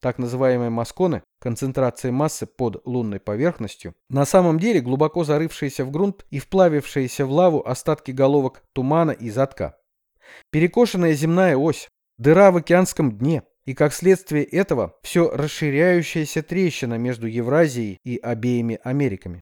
[SPEAKER 1] так называемые масконы, концентрации массы под лунной поверхностью, на самом деле глубоко зарывшиеся в грунт и вплавившиеся в лаву остатки головок тумана и затка. Перекошенная земная ось, дыра в океанском дне и, как следствие этого, все расширяющаяся трещина между Евразией и обеими Америками.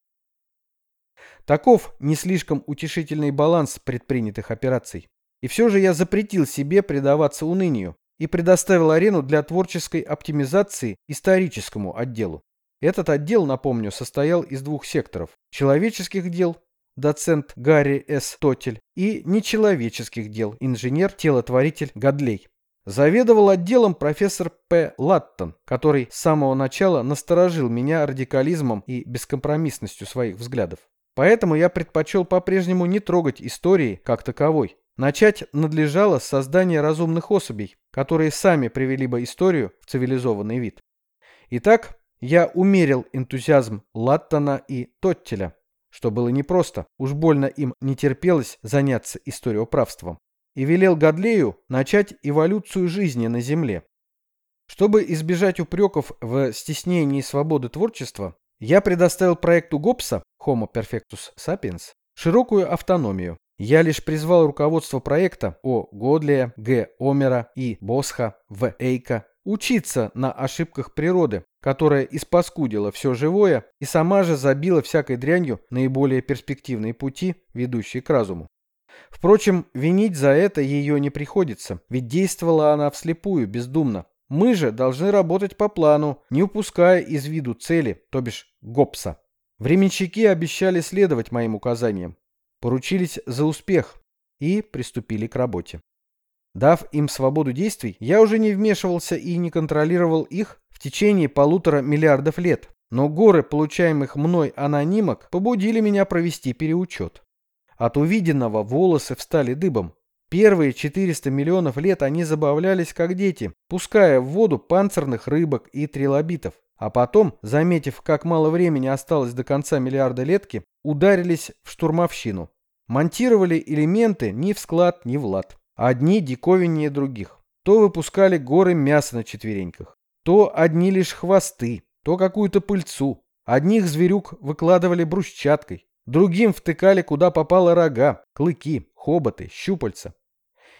[SPEAKER 1] Таков не слишком утешительный баланс предпринятых операций. И все же я запретил себе предаваться унынию, и предоставил арену для творческой оптимизации историческому отделу. Этот отдел, напомню, состоял из двух секторов – человеческих дел, доцент Гарри С. Тотель, и нечеловеческих дел, инженер-телотворитель Гадлей. Заведовал отделом профессор П. Латтон, который с самого начала насторожил меня радикализмом и бескомпромиссностью своих взглядов. Поэтому я предпочел по-прежнему не трогать истории как таковой, Начать надлежало с создания разумных особей, которые сами привели бы историю в цивилизованный вид. Итак, я умерил энтузиазм Латтона и Тоттеля, что было непросто, уж больно им не терпелось заняться историоправством, и велел Гадлею начать эволюцию жизни на Земле. Чтобы избежать упреков в стеснении свободы творчества, я предоставил проекту Гоббса Homo Perfectus Sapiens широкую автономию, я лишь призвал руководство проекта О. Годлия, Г. Омера и Босха В. Эйка учиться на ошибках природы, которая испаскудила все живое и сама же забила всякой дрянью наиболее перспективные пути, ведущие к разуму. Впрочем, винить за это ее не приходится, ведь действовала она вслепую, бездумно. Мы же должны работать по плану, не упуская из виду цели, то бишь ГОПСа. Временщики обещали следовать моим указаниям поручились за успех и приступили к работе. Дав им свободу действий, я уже не вмешивался и не контролировал их в течение полутора миллиардов лет, но горы получаемых мной анонимок побудили меня провести переучет. От увиденного волосы встали дыбом. Первые 400 миллионов лет они забавлялись как дети, пуская в воду панцирных рыбок и трилобитов. А потом, заметив, как мало времени осталось до конца миллиарда летки, ударились в штурмовщину. Монтировали элементы ни в склад, ни в лад. Одни диковиннее других. То выпускали горы мяса на четвереньках, то одни лишь хвосты, то какую-то пыльцу. Одних зверюк выкладывали брусчаткой, другим втыкали куда попало рога, клыки, хоботы, щупальца.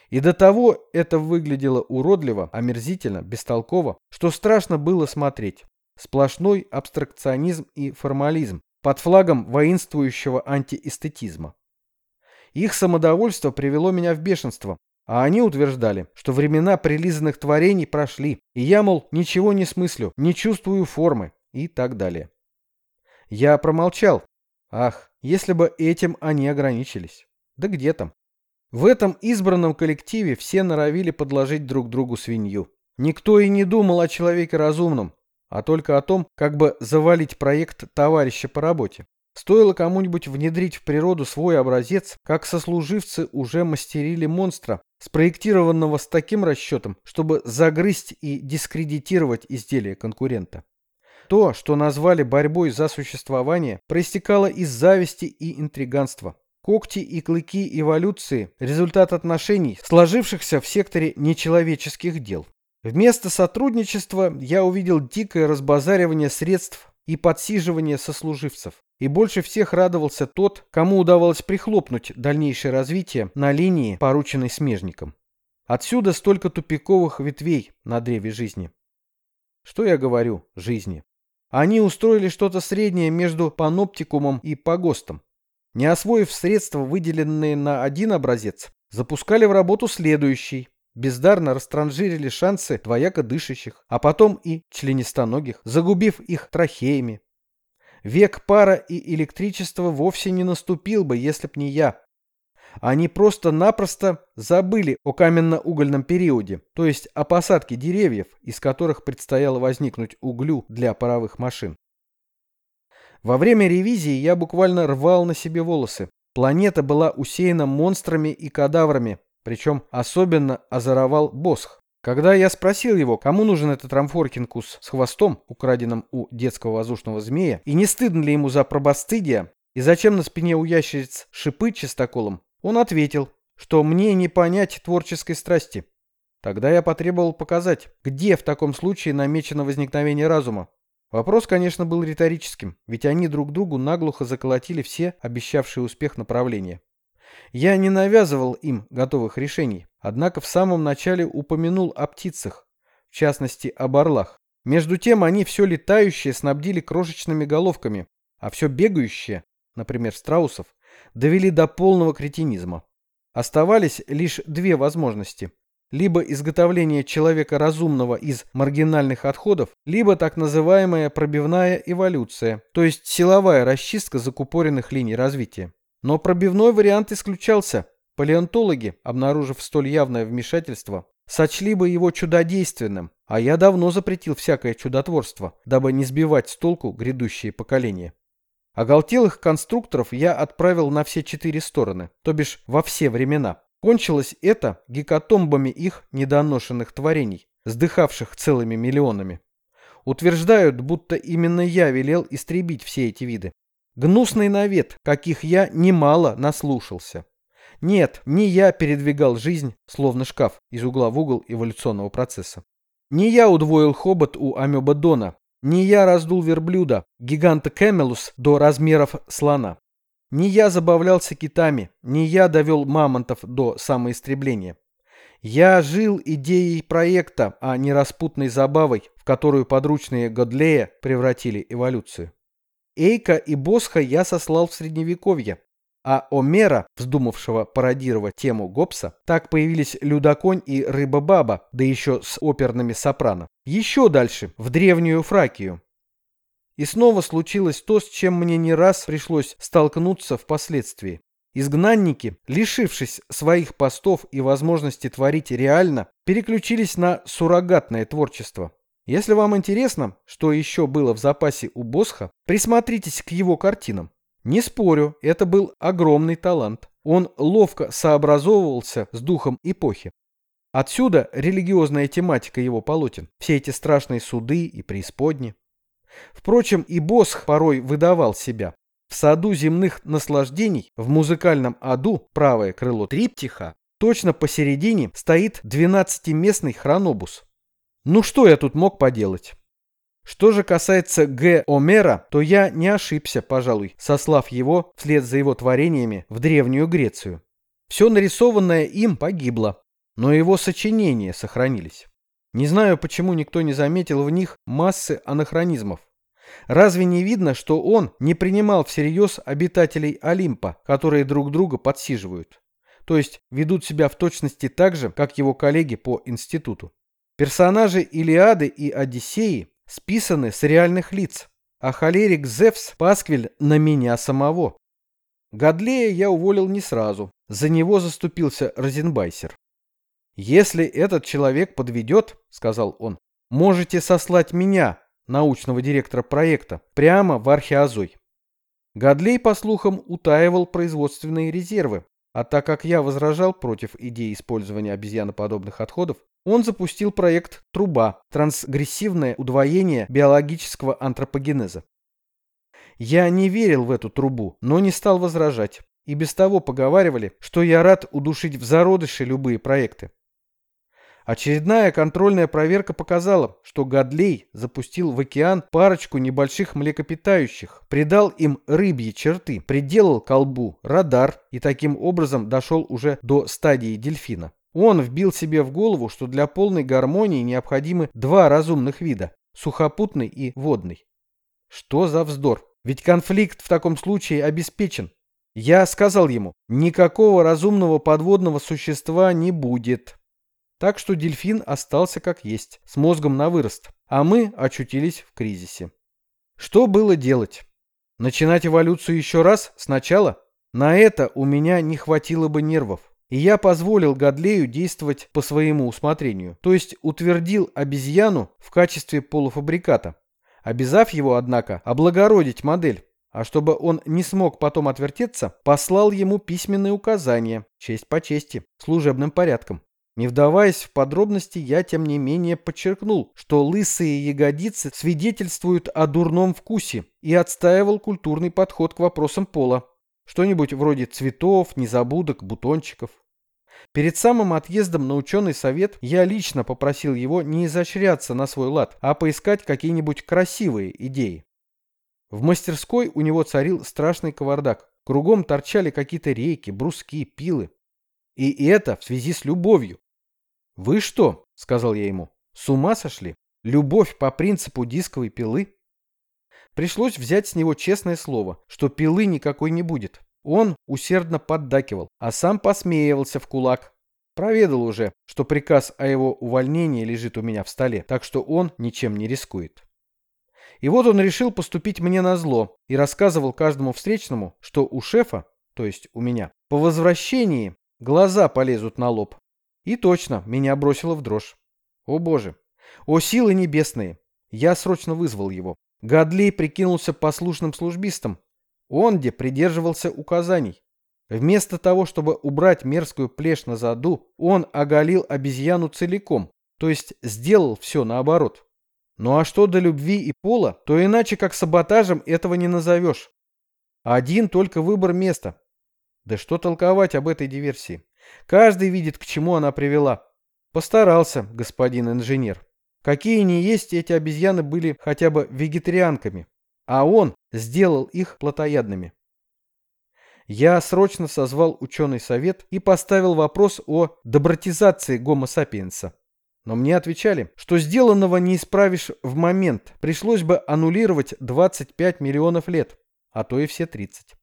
[SPEAKER 1] И до того это выглядело уродливо, омерзительно, бестолково, что страшно было смотреть. Сплошной абстракционизм и формализм под флагом воинствующего антиэстетизма. Их самодовольство привело меня в бешенство, а они утверждали, что времена прилизанных творений прошли, и я, мол, ничего не смыслю, не чувствую формы и так далее. Я промолчал. Ах, если бы этим они ограничились. Да где там? В этом избранном коллективе все норовили подложить друг другу свинью. Никто и не думал о человеке разумном, а только о том, как бы завалить проект товарища по работе. Стоило кому-нибудь внедрить в природу свой образец, как сослуживцы уже мастерили монстра, спроектированного с таким расчетом, чтобы загрызть и дискредитировать изделие конкурента. То, что назвали борьбой за существование, проистекало из зависти и интриганства. Когти и клыки эволюции – результат отношений, сложившихся в секторе нечеловеческих дел. Вместо сотрудничества я увидел дикое разбазаривание средств и подсиживание сослуживцев. И больше всех радовался тот, кому удавалось прихлопнуть дальнейшее развитие на линии, порученной смежником. Отсюда столько тупиковых ветвей на древе жизни. Что я говорю жизни? Они устроили что-то среднее между паноптикумом и погостом. Не освоив средства, выделенные на один образец, запускали в работу следующий, бездарно растранжирили шансы двояко дышащих, а потом и членистоногих, загубив их трахеями, Век пара и электричества вовсе не наступил бы, если б не я. Они просто-напросто забыли о каменно-угольном периоде, то есть о посадке деревьев, из которых предстояло возникнуть углю для паровых машин. Во время ревизии я буквально рвал на себе волосы. Планета была усеяна монстрами и кадаврами, причем особенно озоровал Босх. Когда я спросил его, кому нужен этот рамфоркинкус с хвостом, украденным у детского воздушного змея, и не стыдно ли ему за пробастыдия, и зачем на спине у ящериц шипы чистоколом, он ответил, что мне не понять творческой страсти. Тогда я потребовал показать, где в таком случае намечено возникновение разума. Вопрос, конечно, был риторическим, ведь они друг другу наглухо заколотили все обещавшие успех направления. Я не навязывал им готовых решений, однако в самом начале упомянул о птицах, в частности, об орлах. Между тем они все летающее снабдили крошечными головками, а все бегающее, например, страусов, довели до полного кретинизма. Оставались лишь две возможности. Либо изготовление человека разумного из маргинальных отходов, либо так называемая пробивная эволюция, то есть силовая расчистка закупоренных линий развития. Но пробивной вариант исключался. Палеонтологи, обнаружив столь явное вмешательство, сочли бы его чудодейственным, а я давно запретил всякое чудотворство, дабы не сбивать с толку грядущие поколения. Оголтелых конструкторов я отправил на все четыре стороны, то бишь во все времена. Кончилось это гекатомбами их недоношенных творений, сдыхавших целыми миллионами. Утверждают, будто именно я велел истребить все эти виды. Гнусный навет, каких я немало наслушался. Нет, не я передвигал жизнь, словно шкаф, из угла в угол эволюционного процесса. Не я удвоил хобот у амебадона, не я раздул верблюда, гиганта Кэмелус, до размеров слона. Не я забавлялся китами, не я довел мамонтов до самоистребления. Я жил идеей проекта, а не распутной забавой, в которую подручные Годлея превратили эволюцию. Эйка и Босха я сослал в Средневековье, а Омера, вздумавшего пародировать тему Гоббса, так появились Людоконь и Рыба-баба, да еще с оперными сопрано. Еще дальше, в Древнюю Фракию. И снова случилось то, с чем мне не раз пришлось столкнуться впоследствии. Изгнанники, лишившись своих постов и возможности творить реально, переключились на суррогатное творчество. Если вам интересно, что еще было в запасе у Босха, присмотритесь к его картинам. Не спорю, это был огромный талант. Он ловко сообразовывался с духом эпохи. Отсюда религиозная тематика его полотен, все эти страшные суды и преисподни. Впрочем, и Босх порой выдавал себя. В саду земных наслаждений, в музыкальном аду, правое крыло триптиха, точно посередине стоит двенадцатиместный хронобус. Ну что я тут мог поделать? Что же касается Г. Омера, то я не ошибся, пожалуй, сослав его вслед за его творениями в Древнюю Грецию. Все нарисованное им погибло, но его сочинения сохранились. Не знаю, почему никто не заметил в них массы анахронизмов. Разве не видно, что он не принимал всерьез обитателей Олимпа, которые друг друга подсиживают? То есть ведут себя в точности так же, как его коллеги по институту. Персонажи Илиады и Одиссеи списаны с реальных лиц, а холерик Зевс пасквиль на меня самого. Годлея я уволил не сразу, за него заступился Розенбайсер. «Если этот человек подведет, — сказал он, — можете сослать меня, научного директора проекта, прямо в Археозой». Годлей, по слухам, утаивал производственные резервы, а так как я возражал против идеи использования обезьяноподобных отходов, он запустил проект «Труба» – трансгрессивное удвоение биологического антропогенеза. Я не верил в эту трубу, но не стал возражать. И без того поговаривали, что я рад удушить в зародыше любые проекты. Очередная контрольная проверка показала, что Гадлей запустил в океан парочку небольших млекопитающих, придал им рыбьи черты, приделал колбу, радар и таким образом дошел уже до стадии дельфина. Он вбил себе в голову, что для полной гармонии необходимы два разумных вида – сухопутный и водный. Что за вздор? Ведь конфликт в таком случае обеспечен. Я сказал ему, никакого разумного подводного существа не будет. Так что дельфин остался как есть, с мозгом на вырост, а мы очутились в кризисе. Что было делать? Начинать эволюцию еще раз, сначала? На это у меня не хватило бы нервов. И я позволил Гадлею действовать по своему усмотрению, то есть утвердил обезьяну в качестве полуфабриката, обязав его, однако, облагородить модель, а чтобы он не смог потом отвертеться, послал ему письменные указания, честь по чести, служебным порядком. Не вдаваясь в подробности, я тем не менее подчеркнул, что лысые ягодицы свидетельствуют о дурном вкусе и отстаивал культурный подход к вопросам пола. Что-нибудь вроде цветов, незабудок, бутончиков. Перед самым отъездом на ученый совет я лично попросил его не изощряться на свой лад, а поискать какие-нибудь красивые идеи. В мастерской у него царил страшный кавардак. Кругом торчали какие-то рейки, бруски, пилы. И это в связи с любовью. «Вы что?» — сказал я ему. «С ума сошли? Любовь по принципу дисковой пилы?» Пришлось взять с него честное слово, что пилы никакой не будет. Он усердно поддакивал, а сам посмеивался в кулак. Проведал уже, что приказ о его увольнении лежит у меня в столе, так что он ничем не рискует. И вот он решил поступить мне на зло и рассказывал каждому встречному, что у шефа, то есть у меня, по возвращении глаза полезут на лоб. И точно, меня бросило в дрожь. О боже! О силы небесные! Я срочно вызвал его. Гадлей прикинулся послушным службистом. Он где придерживался указаний. Вместо того, чтобы убрать мерзкую плешь на заду, он оголил обезьяну целиком, то есть сделал все наоборот. Ну а что до любви и пола, то иначе как саботажем этого не назовешь. Один только выбор места. Да что толковать об этой диверсии? Каждый видит, к чему она привела. Постарался, господин инженер. Какие ни есть, эти обезьяны были хотя бы вегетарианками, а он сделал их плотоядными. Я срочно созвал ученый совет и поставил вопрос о добротизации гомо сапиенса. Но мне отвечали, что сделанного не исправишь в момент, пришлось бы аннулировать 25 миллионов лет, а то и все 30.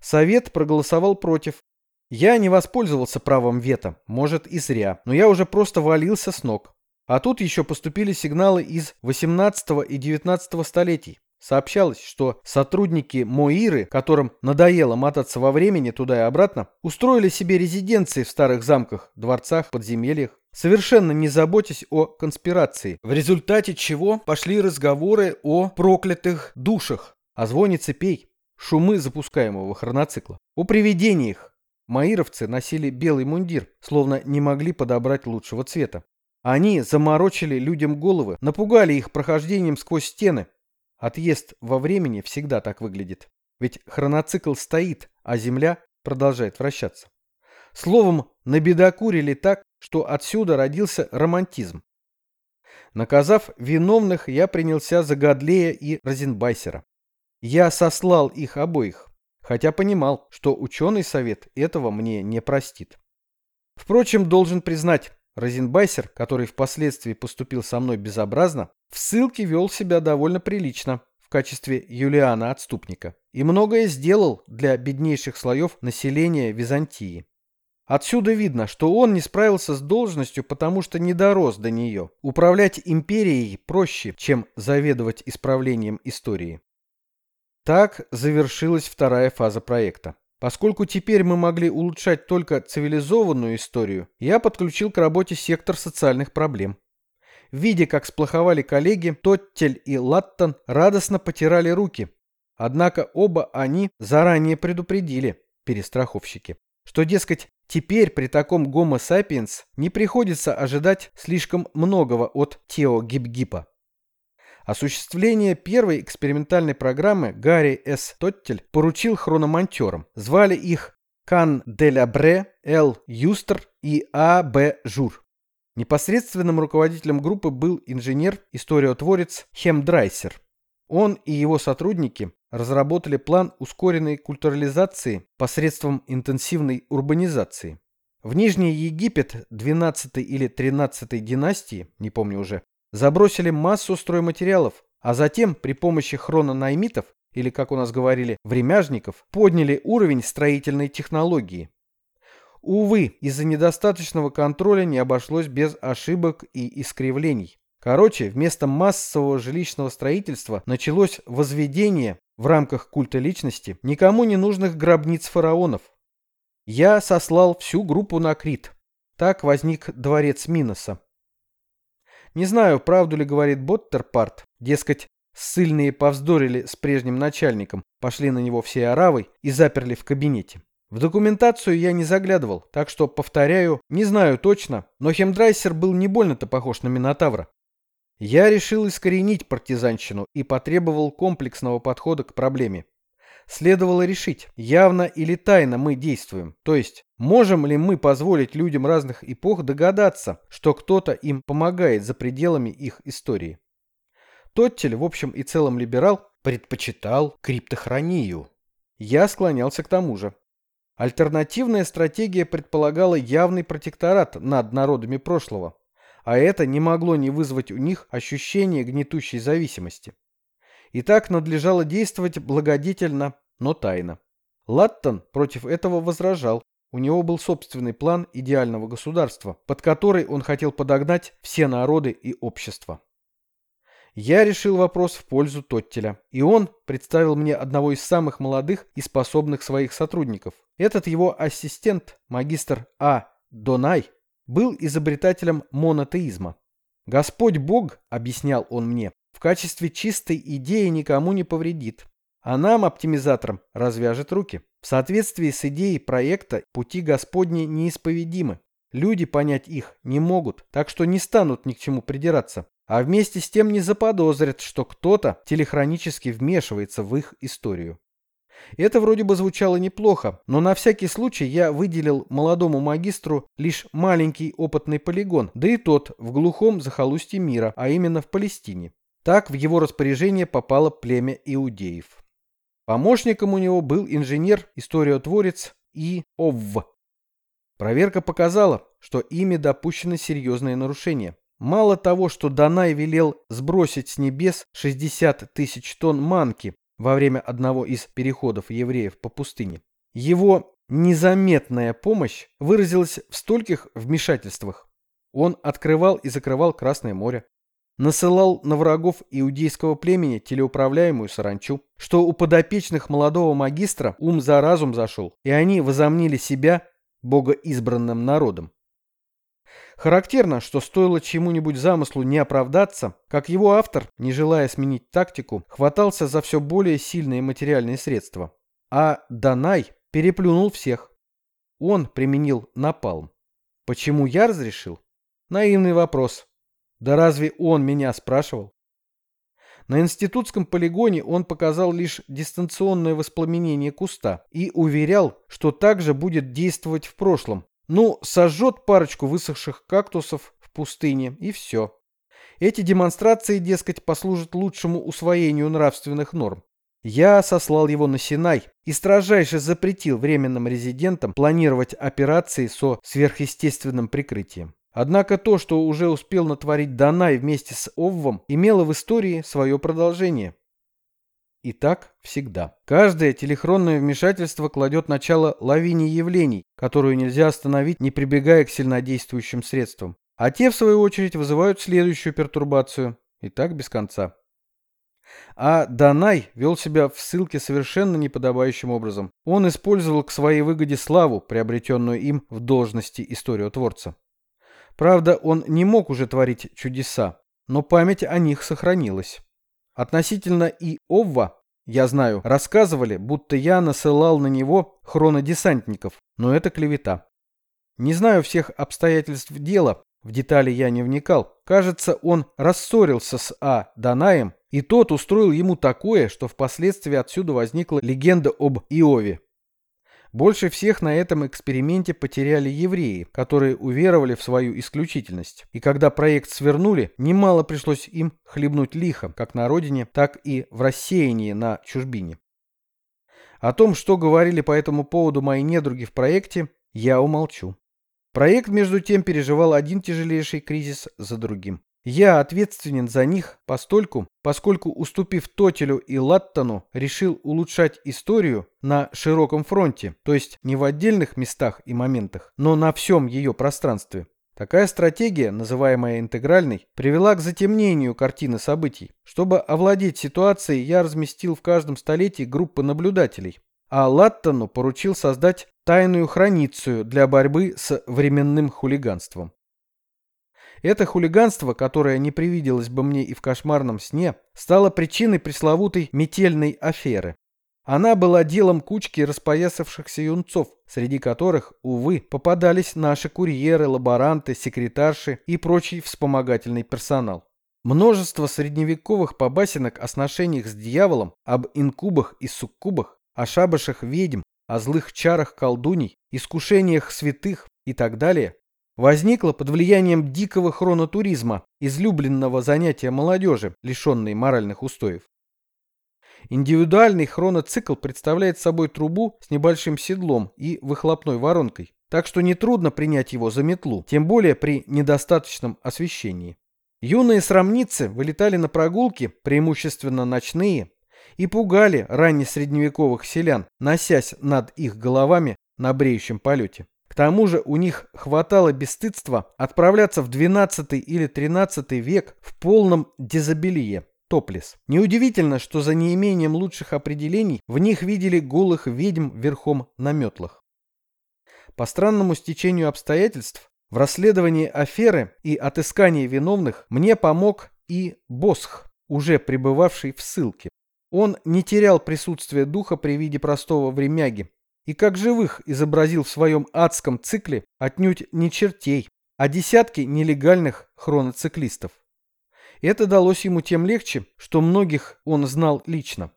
[SPEAKER 1] Совет проголосовал против. Я не воспользовался правом вето, может и зря, но я уже просто валился с ног. А тут еще поступили сигналы из 18 и 19 столетий. Сообщалось, что сотрудники Моиры, которым надоело мотаться во времени туда и обратно, устроили себе резиденции в старых замках, дворцах, подземельях, совершенно не заботясь о конспирации, в результате чего пошли разговоры о проклятых душах, о звоне цепей, шумы запускаемого хроноцикла, о привидениях. Маировцы носили белый мундир, словно не могли подобрать лучшего цвета. Они заморочили людям головы, напугали их прохождением сквозь стены. Отъезд во времени всегда так выглядит. Ведь хроноцикл стоит, а Земля продолжает вращаться. Словом, набедокурили так, что отсюда родился романтизм. Наказав виновных, я принялся за Гадлея и Розенбайсера. Я сослал их обоих, хотя понимал, что ученый совет этого мне не простит. Впрочем, должен признать, Розенбайсер, который впоследствии поступил со мной безобразно, в ссылке вел себя довольно прилично в качестве Юлиана-отступника и многое сделал для беднейших слоев населения Византии. Отсюда видно, что он не справился с должностью, потому что не дорос до нее. Управлять империей проще, чем заведовать исправлением истории. Так завершилась вторая фаза проекта. Поскольку теперь мы могли улучшать только цивилизованную историю, я подключил к работе сектор социальных проблем. Видя, как сплоховали коллеги, Тоттель и Латтон радостно потирали руки. Однако оба они заранее предупредили, перестраховщики, что, дескать, теперь при таком гомо сапиенс не приходится ожидать слишком многого от Тео Гибгипа. Осуществление первой экспериментальной программы Гарри С. Тоттель поручил хрономонтерам. Звали их Кан Деля Бре, Л. Юстер и А. Б. Жур. Непосредственным руководителем группы был инженер-историотворец Хем Драйсер. Он и его сотрудники разработали план ускоренной культурализации посредством интенсивной урбанизации. В Нижний Египет 12 или 13 династии, не помню уже, забросили массу стройматериалов, а затем при помощи хрононаймитов, или, как у нас говорили, времяжников, подняли уровень строительной технологии. Увы, из-за недостаточного контроля не обошлось без ошибок и искривлений. Короче, вместо массового жилищного строительства началось возведение в рамках культа личности никому не нужных гробниц фараонов. Я сослал всю группу на Крит. Так возник дворец Миноса. Не знаю, правду ли говорит Боттерпарт, дескать, ссыльные повздорили с прежним начальником, пошли на него всей оравой и заперли в кабинете. В документацию я не заглядывал, так что, повторяю, не знаю точно, но Хемдрайсер был не больно-то похож на Минотавра. Я решил искоренить партизанщину и потребовал комплексного подхода к проблеме. Следовало решить, явно или тайно мы действуем, то есть можем ли мы позволить людям разных эпох догадаться, что кто-то им помогает за пределами их истории. Тоттель, в общем и целом либерал, предпочитал криптохронию. Я склонялся к тому же. Альтернативная стратегия предполагала явный протекторат над народами прошлого, а это не могло не вызвать у них ощущение гнетущей зависимости. И так надлежало действовать благодетельно, но тайно. Латтон против этого возражал. У него был собственный план идеального государства, под который он хотел подогнать все народы и общества. Я решил вопрос в пользу Тоттеля, и он представил мне одного из самых молодых и способных своих сотрудников. Этот его ассистент, магистр А. Донай, был изобретателем монотеизма. «Господь Бог», — объяснял он мне, — «в качестве чистой идеи никому не повредит, а нам, оптимизаторам, развяжет руки. В соответствии с идеей проекта пути Господни неисповедимы. Люди понять их не могут, так что не станут ни к чему придираться а вместе с тем не заподозрят, что кто-то телехронически вмешивается в их историю. Это вроде бы звучало неплохо, но на всякий случай я выделил молодому магистру лишь маленький опытный полигон, да и тот в глухом захолустье мира, а именно в Палестине. Так в его распоряжение попало племя иудеев. Помощником у него был инженер-историотворец И. Овв. Проверка показала, что ими допущено серьезное нарушение. Мало того, что Данай велел сбросить с небес 60 тысяч тонн манки во время одного из переходов евреев по пустыне, его незаметная помощь выразилась в стольких вмешательствах. Он открывал и закрывал Красное море, насылал на врагов иудейского племени телеуправляемую саранчу, что у подопечных молодого магистра ум за разум зашел, и они возомнили себя богоизбранным народом. Характерно, что стоило чему-нибудь замыслу не оправдаться, как его автор, не желая сменить тактику, хватался за все более сильные материальные средства. А Данай переплюнул всех. Он применил напалм. Почему я разрешил? Наивный вопрос. Да разве он меня спрашивал? На институтском полигоне он показал лишь дистанционное воспламенение куста и уверял, что также будет действовать в прошлом, ну, сожжет парочку высохших кактусов в пустыне, и все. Эти демонстрации, дескать, послужат лучшему усвоению нравственных норм. Я сослал его на Синай и строжайше запретил временным резидентам планировать операции со сверхъестественным прикрытием. Однако то, что уже успел натворить Данай вместе с Оввом, имело в истории свое продолжение. И так всегда. Каждое телехронное вмешательство кладет начало лавине явлений, которую нельзя остановить, не прибегая к сильнодействующим средствам. А те, в свою очередь, вызывают следующую пертурбацию. И так без конца. А Данай вел себя в ссылке совершенно неподобающим образом. Он использовал к своей выгоде славу, приобретенную им в должности историотворца. Правда, он не мог уже творить чудеса, но память о них сохранилась. Относительно и Овва, я знаю, рассказывали, будто я насылал на него хронодесантников, но это клевета. Не знаю всех обстоятельств дела, в детали я не вникал. Кажется, он рассорился с А. Данаем, и тот устроил ему такое, что впоследствии отсюда возникла легенда об Иове. Больше всех на этом эксперименте потеряли евреи, которые уверовали в свою исключительность. И когда проект свернули, немало пришлось им хлебнуть лихо, как на родине, так и в рассеянии на чужбине. О том, что говорили по этому поводу мои недруги в проекте, я умолчу. Проект, между тем, переживал один тяжелейший кризис за другим. Я ответственен за них постольку, поскольку, уступив Тотелю и Латтону, решил улучшать историю на широком фронте, то есть не в отдельных местах и моментах, но на всем ее пространстве. Такая стратегия, называемая интегральной, привела к затемнению картины событий. Чтобы овладеть ситуацией, я разместил в каждом столетии группы наблюдателей, а Латтону поручил создать тайную храницию для борьбы с временным хулиганством. Это хулиганство, которое не привиделось бы мне и в кошмарном сне, стало причиной пресловутой метельной аферы. Она была делом кучки распоясавшихся юнцов, среди которых, увы, попадались наши курьеры, лаборанты, секретарши и прочий вспомогательный персонал. Множество средневековых побасенок о сношениях с дьяволом, об инкубах и суккубах, о шабашах ведьм, о злых чарах колдуней, искушениях святых и так далее, возникло под влиянием дикого хронотуризма, излюбленного занятия молодежи, лишенной моральных устоев. Индивидуальный хроноцикл представляет собой трубу с небольшим седлом и выхлопной воронкой, так что нетрудно принять его за метлу, тем более при недостаточном освещении. Юные срамницы вылетали на прогулки, преимущественно ночные, и пугали раннесредневековых селян, носясь над их головами на бреющем полете. К тому же у них хватало бесстыдства отправляться в XII или XIII век в полном дезобелие топлес. Неудивительно, что за неимением лучших определений в них видели голых ведьм верхом на метлах. По странному стечению обстоятельств, в расследовании аферы и отыскании виновных мне помог и Босх, уже пребывавший в ссылке. Он не терял присутствия духа при виде простого времяги и как живых изобразил в своем адском цикле отнюдь не чертей, а десятки нелегальных хроноциклистов. Это далось ему тем легче, что многих он знал лично.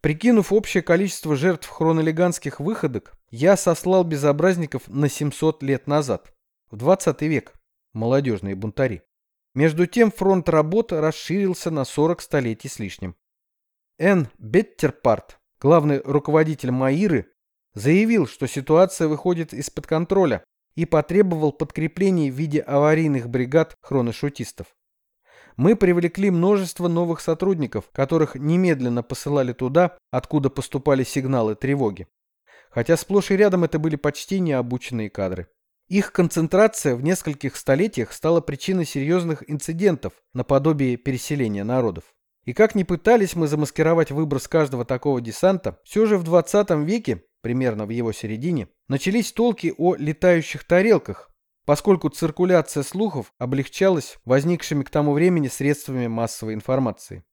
[SPEAKER 1] Прикинув общее количество жертв хронолеганских выходок, я сослал безобразников на 700 лет назад, в 20 век, молодежные бунтари. Между тем фронт работ расширился на 40 столетий с лишним. Н. Беттерпарт, главный руководитель Маиры, заявил, что ситуация выходит из-под контроля и потребовал подкреплений в виде аварийных бригад хроношутистов. Мы привлекли множество новых сотрудников, которых немедленно посылали туда, откуда поступали сигналы тревоги. Хотя сплошь и рядом это были почти необученные кадры. Их концентрация в нескольких столетиях стала причиной серьезных инцидентов наподобие переселения народов. И как ни пытались мы замаскировать выброс каждого такого десанта, все же в 20 веке, примерно в его середине, начались толки о летающих тарелках, поскольку циркуляция слухов облегчалась возникшими к тому времени средствами массовой информации.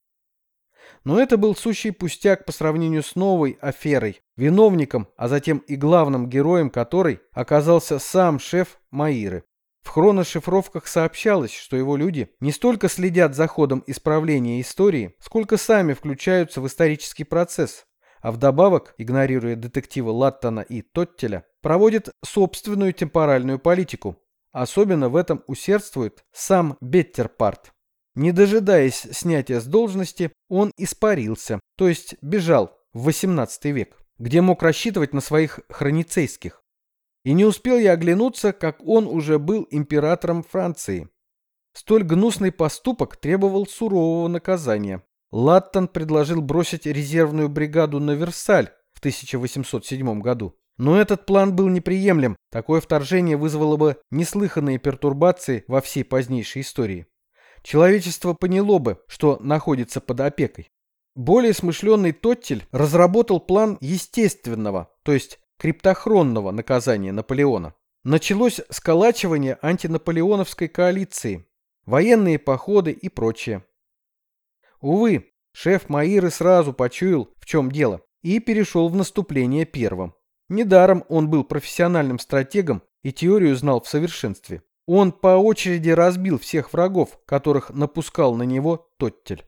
[SPEAKER 1] Но это был сущий пустяк по сравнению с новой аферой, виновником, а затем и главным героем которой оказался сам шеф Маиры. В хроношифровках сообщалось, что его люди не столько следят за ходом исправления истории, сколько сами включаются в исторический процесс, а вдобавок, игнорируя детектива Латтона и Тоттеля, проводят собственную темпоральную политику, Особенно в этом усердствует сам Беттерпарт. Не дожидаясь снятия с должности, он испарился, то есть бежал в XVIII век, где мог рассчитывать на своих хроницейских. И не успел я оглянуться, как он уже был императором Франции. Столь гнусный поступок требовал сурового наказания. Латтон предложил бросить резервную бригаду на Версаль в 1807 году. Но этот план был неприемлем, такое вторжение вызвало бы неслыханные пертурбации во всей позднейшей истории. Человечество поняло бы, что находится под опекой. Более смышленный Тоттель разработал план естественного, то есть криптохронного наказания Наполеона. Началось сколачивание антинаполеоновской коалиции, военные походы и прочее. Увы, шеф Маиры сразу почуял, в чем дело, и перешел в наступление первым. Недаром он был профессиональным стратегом и теорию знал в совершенстве. Он по очереди разбил всех врагов, которых напускал на него Тоттель.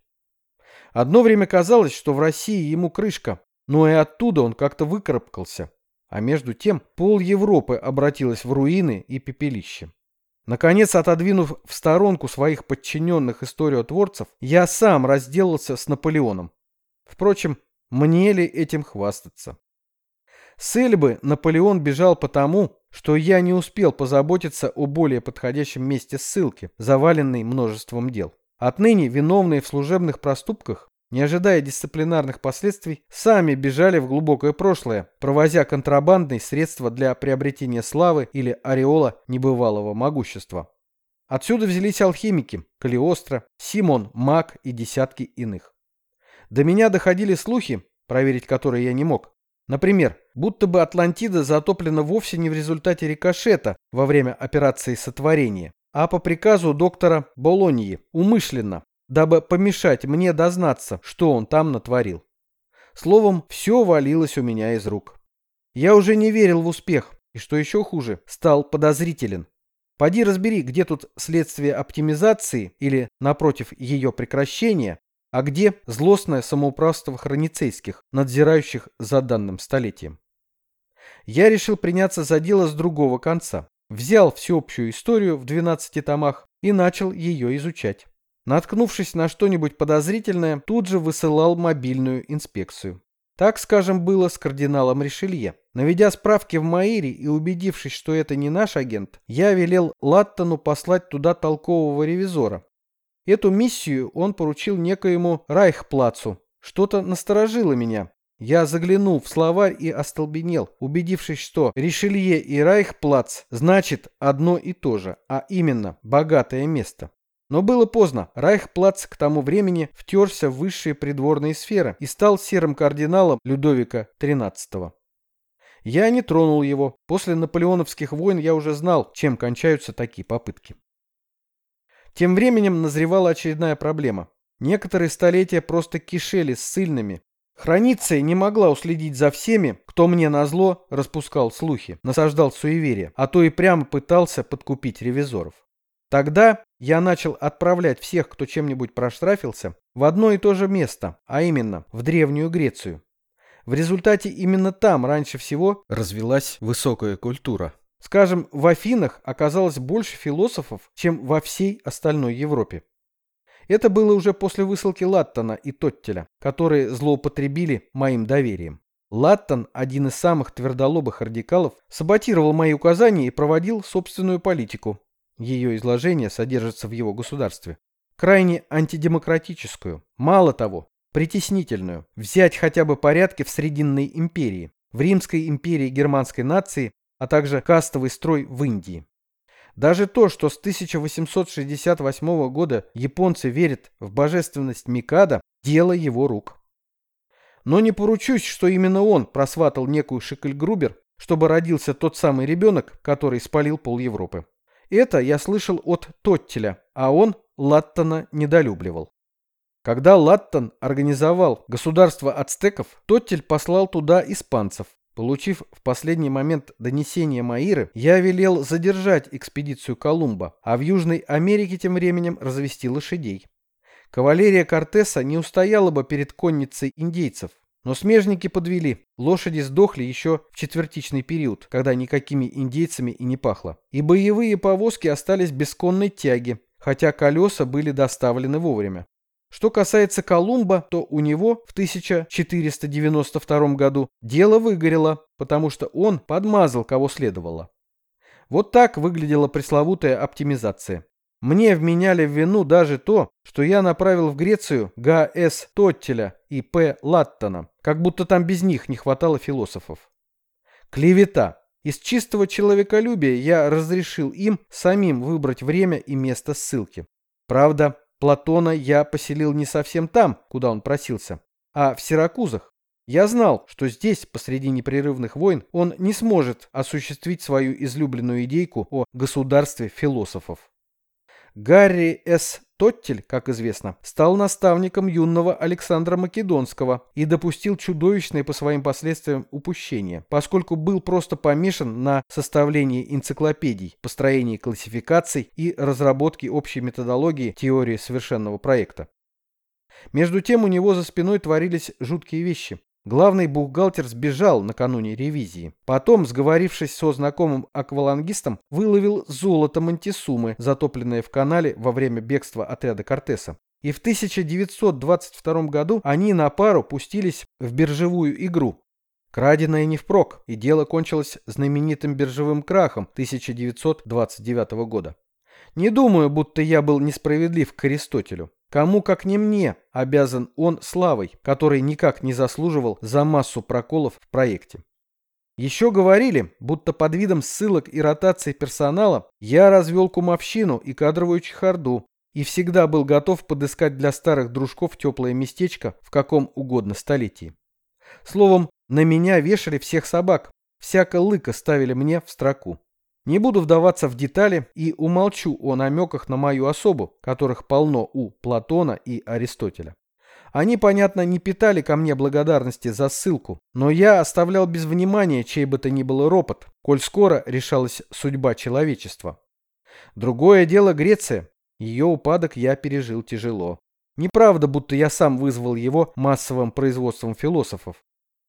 [SPEAKER 1] Одно время казалось, что в России ему крышка, но и оттуда он как-то выкарабкался. А между тем пол Европы обратилась в руины и пепелище. Наконец, отодвинув в сторонку своих подчиненных историотворцев, я сам разделался с Наполеоном. Впрочем, мне ли этим хвастаться? С Эльбы Наполеон бежал потому, что я не успел позаботиться о более подходящем месте ссылки, заваленной множеством дел. Отныне виновные в служебных проступках не ожидая дисциплинарных последствий, сами бежали в глубокое прошлое, провозя контрабандные средства для приобретения славы или ореола небывалого могущества. Отсюда взялись алхимики – Калиостро, Симон, Мак и десятки иных. До меня доходили слухи, проверить которые я не мог. Например, будто бы Атлантида затоплена вовсе не в результате рикошета во время операции сотворения, а по приказу доктора Болоньи, умышленно, дабы помешать мне дознаться, что он там натворил. Словом, все валилось у меня из рук. Я уже не верил в успех, и что еще хуже, стал подозрителен. Поди разбери, где тут следствие оптимизации или, напротив, ее прекращения, а где злостное самоуправство хроницейских, надзирающих за данным столетием. Я решил приняться за дело с другого конца. Взял всеобщую историю в 12 томах и начал ее изучать. Наткнувшись на что-нибудь подозрительное, тут же высылал мобильную инспекцию. Так, скажем, было с кардиналом Ришелье. Наведя справки в Маире и убедившись, что это не наш агент, я велел Латтону послать туда толкового ревизора. Эту миссию он поручил некоему Райхплацу. Что-то насторожило меня. Я заглянул в словарь и остолбенел, убедившись, что Ришелье и Райхплац значит одно и то же, а именно богатое место. Но было поздно. Райхплац к тому времени втерся в высшие придворные сферы и стал серым кардиналом Людовика XIII. Я не тронул его. После наполеоновских войн я уже знал, чем кончаются такие попытки. Тем временем назревала очередная проблема. Некоторые столетия просто кишели ссыльными. Храниция не могла уследить за всеми, кто мне назло распускал слухи, насаждал суеверия, а то и прямо пытался подкупить ревизоров. Тогда я начал отправлять всех, кто чем-нибудь проштрафился, в одно и то же место, а именно в Древнюю Грецию. В результате именно там раньше всего развилась высокая культура. Скажем, в Афинах оказалось больше философов, чем во всей остальной Европе. Это было уже после высылки Латтона и Тоттеля, которые злоупотребили моим доверием. Латтон, один из самых твердолобых радикалов, саботировал мои указания и проводил собственную политику, ее изложение содержится в его государстве, крайне антидемократическую, мало того, притеснительную, взять хотя бы порядки в Срединной империи, в Римской империи германской нации, а также кастовый строй в Индии. Даже то, что с 1868 года японцы верят в божественность Микада, дело его рук. Но не поручусь, что именно он просватал некую Шикельгрубер, чтобы родился тот самый ребенок, который спалил пол Европы. Это я слышал от Тоттеля, а он Латтона недолюбливал. Когда Латтон организовал государство ацтеков, Тоттель послал туда испанцев. Получив в последний момент донесение Маиры, я велел задержать экспедицию Колумба, а в Южной Америке тем временем развести лошадей. Кавалерия Кортеса не устояла бы перед конницей индейцев, но смежники подвели. Лошади сдохли еще в четвертичный период, когда никакими индейцами и не пахло. И боевые повозки остались без конной тяги, хотя колеса были доставлены вовремя. Что касается Колумба, то у него в 1492 году дело выгорело, потому что он подмазал кого следовало. Вот так выглядела пресловутая оптимизация. Мне вменяли в вину даже то, что я направил в Грецию Г.С. Тоттеля и П. Латтона, как будто там без них не хватало философов. Клевета. Из чистого человеколюбия я разрешил им самим выбрать время и место ссылки. Правда, Платона я поселил не совсем там, куда он просился, а в Сиракузах. Я знал, что здесь, посреди непрерывных войн, он не сможет осуществить свою излюбленную идейку о государстве философов. Гарри С. Тоттель, как известно, стал наставником юного Александра Македонского и допустил чудовищное по своим последствиям упущение, поскольку был просто помешан на составлении энциклопедий, построении классификаций и разработке общей методологии теории совершенного проекта. Между тем у него за спиной творились жуткие вещи. Главный бухгалтер сбежал накануне ревизии. Потом, сговорившись со знакомым аквалангистом, выловил золото Монтисумы, затопленное в канале во время бегства отряда Кортеса. И в 1922 году они на пару пустились в биржевую игру. Краденое не впрок, и дело кончилось знаменитым биржевым крахом 1929 года. Не думаю, будто я был несправедлив к Аристотелю. Кому, как не мне, обязан он славой, который никак не заслуживал за массу проколов в проекте. Еще говорили, будто под видом ссылок и ротации персонала я развел кумовщину и кадровую чехарду и всегда был готов подыскать для старых дружков теплое местечко в каком угодно столетии. Словом, на меня вешали всех собак, всяко лыка ставили мне в строку. Не буду вдаваться в детали и умолчу о намеках на мою особу, которых полно у Платона и Аристотеля. Они, понятно, не питали ко мне благодарности за ссылку, но я оставлял без внимания чей бы то ни было ропот, коль скоро решалась судьба человечества. Другое дело Греция. Ее упадок я пережил тяжело. Неправда, будто я сам вызвал его массовым производством философов.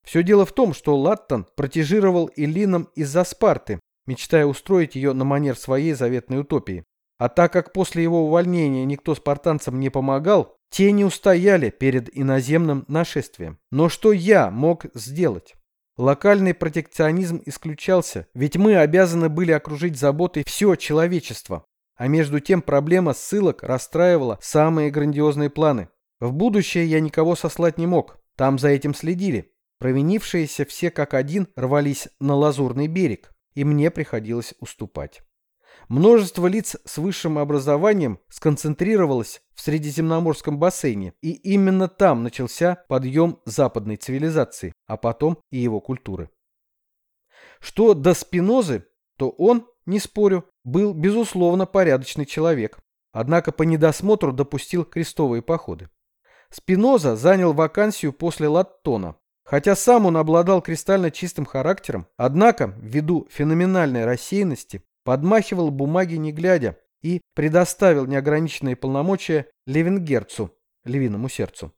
[SPEAKER 1] Все дело в том, что Латтон протежировал Эллином из-за Спарты, мечтая устроить ее на манер своей заветной утопии. А так как после его увольнения никто спартанцам не помогал, те не устояли перед иноземным нашествием. Но что я мог сделать? Локальный протекционизм исключался, ведь мы обязаны были окружить заботой все человечество. А между тем проблема ссылок расстраивала самые грандиозные планы. В будущее я никого сослать не мог, там за этим следили. Провинившиеся все как один рвались на лазурный берег, и мне приходилось уступать. Множество лиц с высшим образованием сконцентрировалось в Средиземноморском бассейне, и именно там начался подъем западной цивилизации, а потом и его культуры. Что до Спинозы, то он, не спорю, был безусловно порядочный человек, однако по недосмотру допустил крестовые походы. Спиноза занял вакансию после Латтона, Хотя сам он обладал кристально чистым характером, однако, ввиду феноменальной рассеянности, подмахивал бумаги не глядя и предоставил неограниченные полномочия Левенгерцу, львиному сердцу.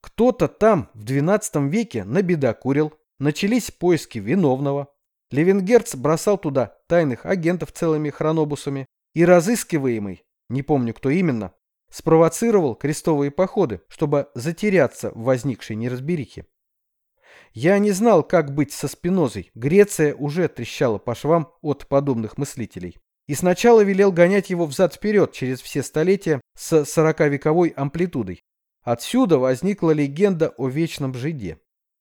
[SPEAKER 1] Кто-то там в XII веке набедокурил, начались поиски виновного. Левенгерц бросал туда тайных агентов целыми хронобусами, и разыскиваемый, не помню кто именно, спровоцировал крестовые походы, чтобы затеряться в возникшей неразберихе. Я не знал, как быть со Спинозой. Греция уже трещала по швам от подобных мыслителей. И сначала велел гонять его взад-вперед через все столетия с сороковековой амплитудой. Отсюда возникла легенда о вечном жиде.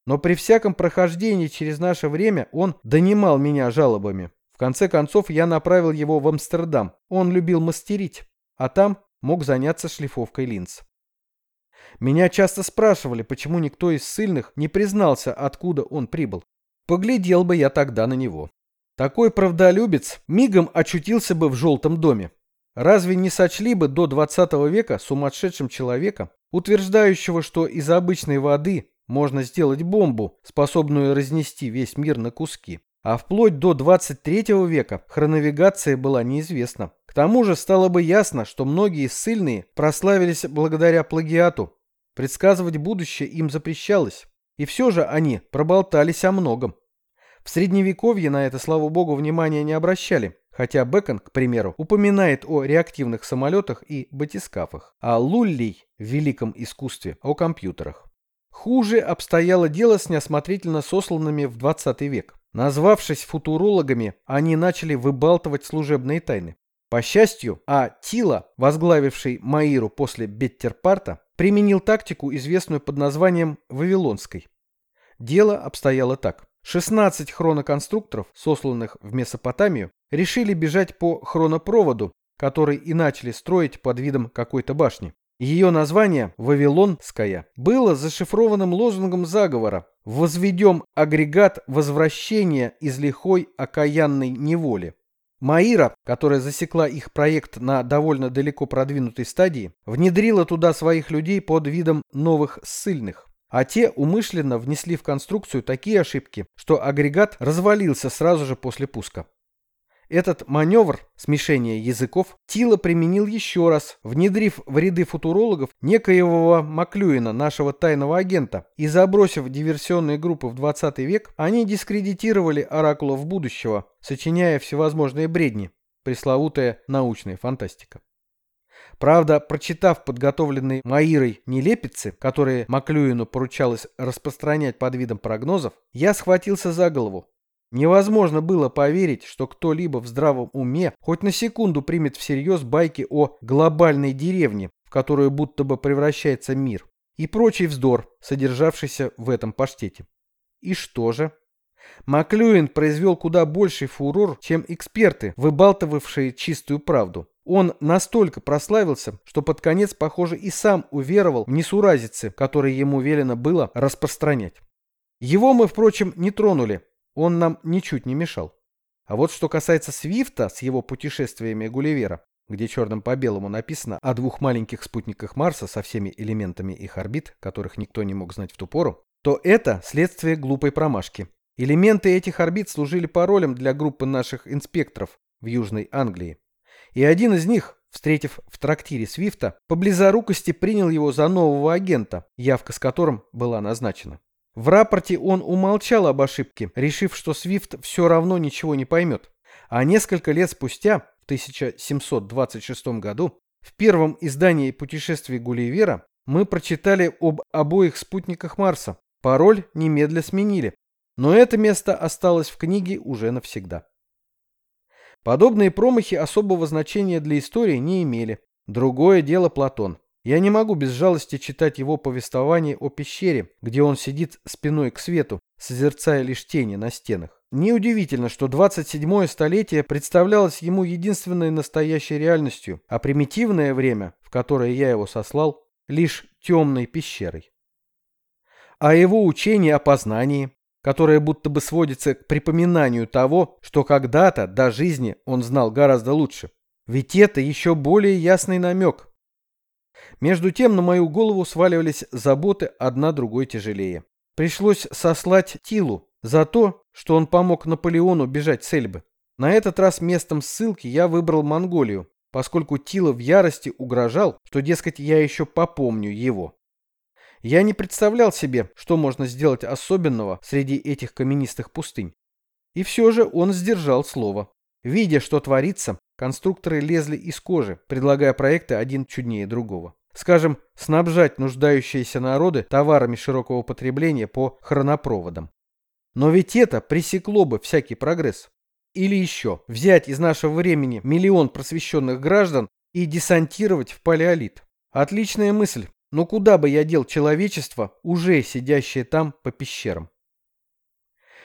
[SPEAKER 1] Но при всяком прохождении через наше время он донимал меня жалобами. В конце концов я направил его в Амстердам. Он любил мастерить, а там мог заняться шлифовкой линз. Меня часто спрашивали, почему никто из сильных не признался, откуда он прибыл. Поглядел бы я тогда на него. Такой правдолюбец мигом очутился бы в желтом доме. Разве не сочли бы до 20 века сумасшедшим человека, утверждающего, что из обычной воды можно сделать бомбу, способную разнести весь мир на куски? А вплоть до 23 века хронавигация была неизвестна. К тому же стало бы ясно, что многие ссыльные прославились благодаря плагиату, Предсказывать будущее им запрещалось, и все же они проболтались о многом. В средневековье на это, слава богу, внимания не обращали, хотя Бекон, к примеру, упоминает о реактивных самолетах и батискафах, а Луллий в великом искусстве о компьютерах. Хуже обстояло дело с неосмотрительно сосланными в 20 век. Назвавшись футурологами, они начали выбалтывать служебные тайны. По счастью, А. Тила, возглавивший Маиру после Беттерпарта, применил тактику, известную под названием «Вавилонской». Дело обстояло так. 16 хроноконструкторов, сосланных в Месопотамию, решили бежать по хронопроводу, который и начали строить под видом какой-то башни. Ее название «Вавилонская» было зашифрованным лозунгом заговора «Возведем агрегат возвращения из лихой окаянной неволи». Маира, которая засекла их проект на довольно далеко продвинутой стадии, внедрила туда своих людей под видом новых ссыльных. А те умышленно внесли в конструкцию такие ошибки, что агрегат развалился сразу же после пуска. Этот маневр смешения языков Тила применил еще раз, внедрив в ряды футурологов некоего Маклюина, нашего тайного агента, и забросив диверсионные группы в 20 век, они дискредитировали оракулов будущего, сочиняя всевозможные бредни, пресловутая научная фантастика. Правда, прочитав подготовленные Маирой нелепицы, которые Маклюину поручалось распространять под видом прогнозов, я схватился за голову. Невозможно было поверить, что кто-либо в здравом уме хоть на секунду примет всерьез байки о глобальной деревне, в которую будто бы превращается мир, и прочий вздор, содержавшийся в этом паштете. И что же? Маклюин произвел куда больший фурор, чем эксперты, выбалтывавшие чистую правду. Он настолько прославился, что под конец, похоже, и сам уверовал в несуразицы, которые ему велено было распространять. Его мы, впрочем, не тронули, он нам ничуть не мешал. А вот что касается Свифта с его путешествиями Гулливера, где черным по белому написано о двух маленьких спутниках Марса со всеми элементами их орбит, которых никто не мог знать в ту пору, то это следствие глупой промашки. Элементы этих орбит служили паролем для группы наших инспекторов в Южной Англии. И один из них, встретив в трактире Свифта, по близорукости принял его за нового агента, явка с которым была назначена. В рапорте он умолчал об ошибке, решив, что Свифт все равно ничего не поймет. А несколько лет спустя, в 1726 году, в первом издании «Путешествий Гулливера» мы прочитали об обоих спутниках Марса. Пароль немедля сменили, но это место осталось в книге уже навсегда. Подобные промахи особого значения для истории не имели. Другое дело Платон. Я не могу без жалости читать его повествование о пещере, где он сидит спиной к свету, созерцая лишь тени на стенах. Неудивительно, что 27-е столетие представлялось ему единственной настоящей реальностью, а примитивное время, в которое я его сослал, лишь темной пещерой. А его учение о познании, которое будто бы сводится к припоминанию того, что когда-то до жизни он знал гораздо лучше. Ведь это еще более ясный намек. Между тем на мою голову сваливались заботы одна другой тяжелее. Пришлось сослать Тилу за то, что он помог Наполеону бежать с Эльбы. На этот раз местом ссылки я выбрал Монголию, поскольку Тила в ярости угрожал, что, дескать, я еще попомню его. Я не представлял себе, что можно сделать особенного среди этих каменистых пустынь. И все же он сдержал слово. Видя, что творится, конструкторы лезли из кожи, предлагая проекты один чуднее другого. Скажем, снабжать нуждающиеся народы товарами широкого потребления по хронопроводам. Но ведь это пресекло бы всякий прогресс. Или еще, взять из нашего времени миллион просвещенных граждан и десантировать в палеолит. Отличная мысль, но куда бы я дел человечество, уже сидящее там по пещерам?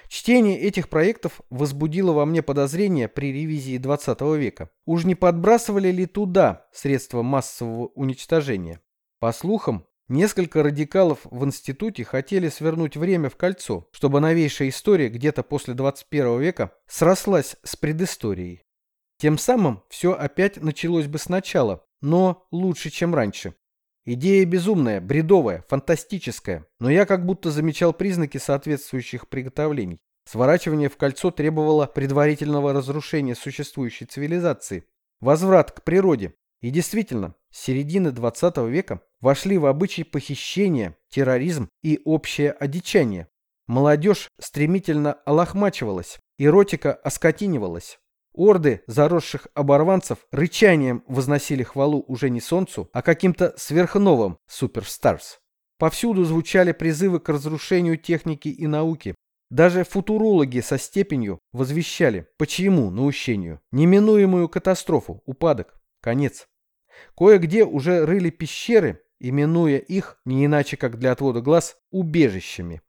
[SPEAKER 1] Чтение этих проектов возбудило во мне подозрения при ревизии 20 века. Уж не подбрасывали ли туда средства массового уничтожения? По слухам, несколько радикалов в институте хотели свернуть время в кольцо, чтобы новейшая история где-то после 21 века срослась с предысторией. Тем самым все опять началось бы сначала, но лучше, чем раньше. Идея безумная, бредовая, фантастическая, но я как будто замечал признаки соответствующих приготовлений. Сворачивание в кольцо требовало предварительного разрушения существующей цивилизации, возврат к природе. И действительно, с середины 20 века вошли в обычай похищения, терроризм и общее одичание. Молодежь стремительно олохмачивалась, эротика оскотинивалась. Орды заросших оборванцев рычанием возносили хвалу уже не солнцу, а каким-то сверхновым суперстарс. Повсюду звучали призывы к разрушению техники и науки. Даже футурологи со степенью возвещали, по чьему наущению, неминуемую катастрофу, упадок, конец. Кое-где уже рыли пещеры, именуя их, не иначе как для отвода глаз, убежищами.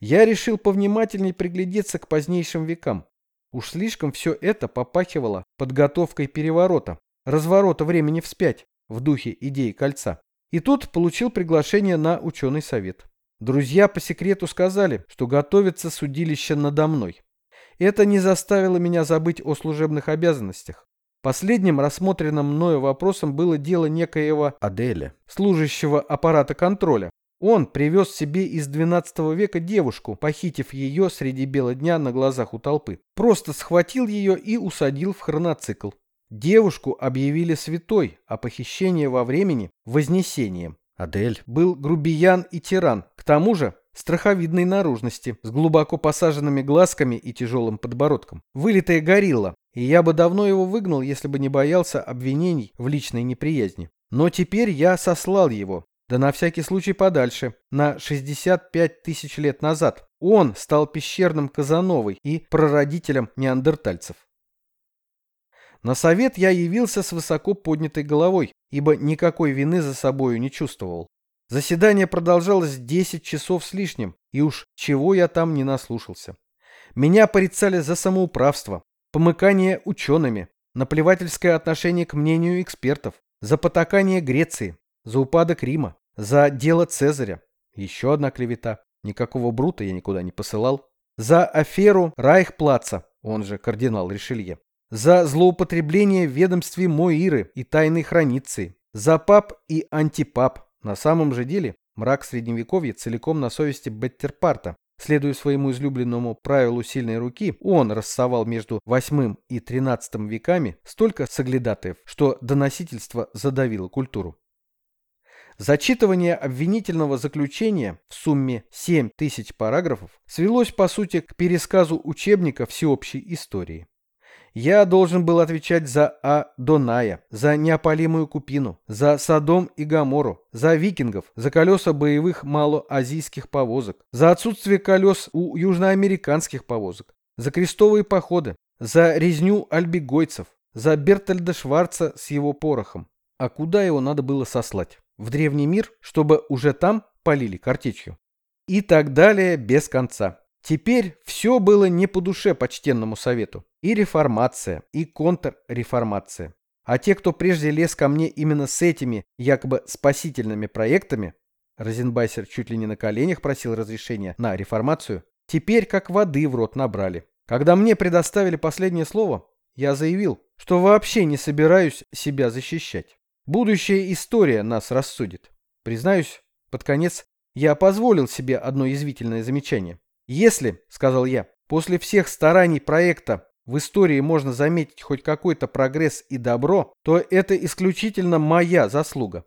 [SPEAKER 1] Я решил повнимательней приглядеться к позднейшим векам. Уж слишком все это попахивало подготовкой переворота, разворота времени вспять, в духе идеи кольца. И тут получил приглашение на ученый совет. Друзья по секрету сказали, что готовится судилище надо мной. Это не заставило меня забыть о служебных обязанностях. Последним рассмотренным мною вопросом было дело некоего Аделя, служащего аппарата контроля, он привез себе из 12 века девушку, похитив ее среди бела дня на глазах у толпы. Просто схватил ее и усадил в хроноцикл. Девушку объявили святой, а похищение во времени – вознесением. Адель был грубиян и тиран, к тому же страховидной наружности, с глубоко посаженными глазками и тяжелым подбородком. Вылитая горилла, и я бы давно его выгнал, если бы не боялся обвинений в личной неприязни. Но теперь я сослал его, да на всякий случай подальше, на 65 тысяч лет назад. Он стал пещерным Казановой и прародителем неандертальцев. На совет я явился с высоко поднятой головой, ибо никакой вины за собою не чувствовал. Заседание продолжалось 10 часов с лишним, и уж чего я там не наслушался. Меня порицали за самоуправство, помыкание учеными, наплевательское отношение к мнению экспертов, за потакание Греции, за упадок Рима, за дело Цезаря. Еще одна клевета. Никакого Брута я никуда не посылал. За аферу Райхплаца, он же кардинал Ришелье за злоупотребление в ведомстве Моиры и тайной храницы, за пап и антипап. На самом же деле мрак средневековья целиком на совести Беттерпарта. Следуя своему излюбленному правилу сильной руки, он рассовал между VIII и XIII веками столько соглядатаев, что доносительство задавило культуру. Зачитывание обвинительного заключения в сумме 7 тысяч параграфов свелось по сути к пересказу учебника всеобщей истории. Я должен был отвечать за Адоная, за неопалимую Купину, за Содом и Гамору, за викингов, за колеса боевых малоазийских повозок, за отсутствие колес у южноамериканских повозок, за крестовые походы, за резню альбигойцев, за Бертольда Шварца с его порохом. А куда его надо было сослать? В древний мир, чтобы уже там полили картечью? И так далее без конца. Теперь все было не по душе почтенному совету. И реформация, и контрреформация. А те, кто прежде лез ко мне именно с этими якобы спасительными проектами, Розенбайсер чуть ли не на коленях просил разрешения на реформацию, теперь как воды в рот набрали. Когда мне предоставили последнее слово, я заявил, что вообще не собираюсь себя защищать. Будущая история нас рассудит. Признаюсь, под конец я позволил себе одно язвительное замечание. Если, сказал я, после всех стараний проекта в истории можно заметить хоть какой-то прогресс и добро, то это исключительно моя заслуга.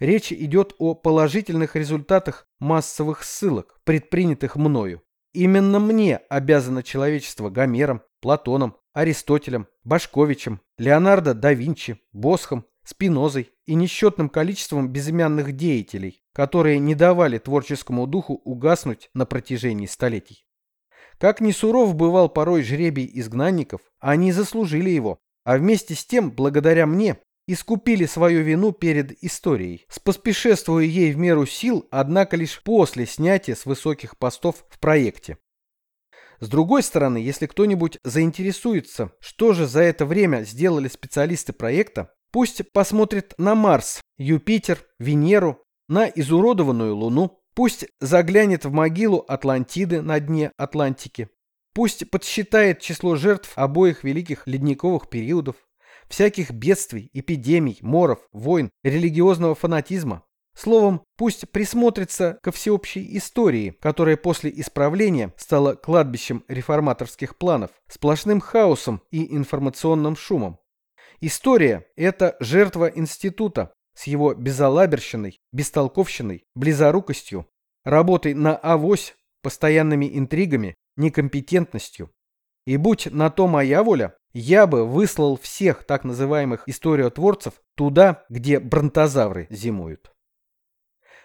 [SPEAKER 1] Речь идет о положительных результатах массовых ссылок, предпринятых мною. Именно мне обязано человечество Гомером, Платоном, Аристотелем, Башковичем, Леонардо да Винчи, Босхом, Спинозой и несчетным количеством безымянных деятелей, которые не давали творческому духу угаснуть на протяжении столетий. Как ни суров бывал порой жребий изгнанников, они заслужили его, а вместе с тем, благодаря мне, искупили свою вину перед историей, споспешествуя ей в меру сил, однако лишь после снятия с высоких постов в проекте. С другой стороны, если кто-нибудь заинтересуется, что же за это время сделали специалисты проекта, пусть посмотрит на Марс, Юпитер, Венеру, на изуродованную Луну, пусть заглянет в могилу Атлантиды на дне Атлантики, пусть подсчитает число жертв обоих великих ледниковых периодов, всяких бедствий, эпидемий, моров, войн, религиозного фанатизма. Словом, пусть присмотрится ко всеобщей истории, которая после исправления стала кладбищем реформаторских планов, сплошным хаосом и информационным шумом. История – это жертва института, с его безалаберщиной, бестолковщиной, близорукостью, работой на авось, постоянными интригами, некомпетентностью. И будь на то моя воля, я бы выслал всех так называемых историотворцев туда, где бронтозавры зимуют.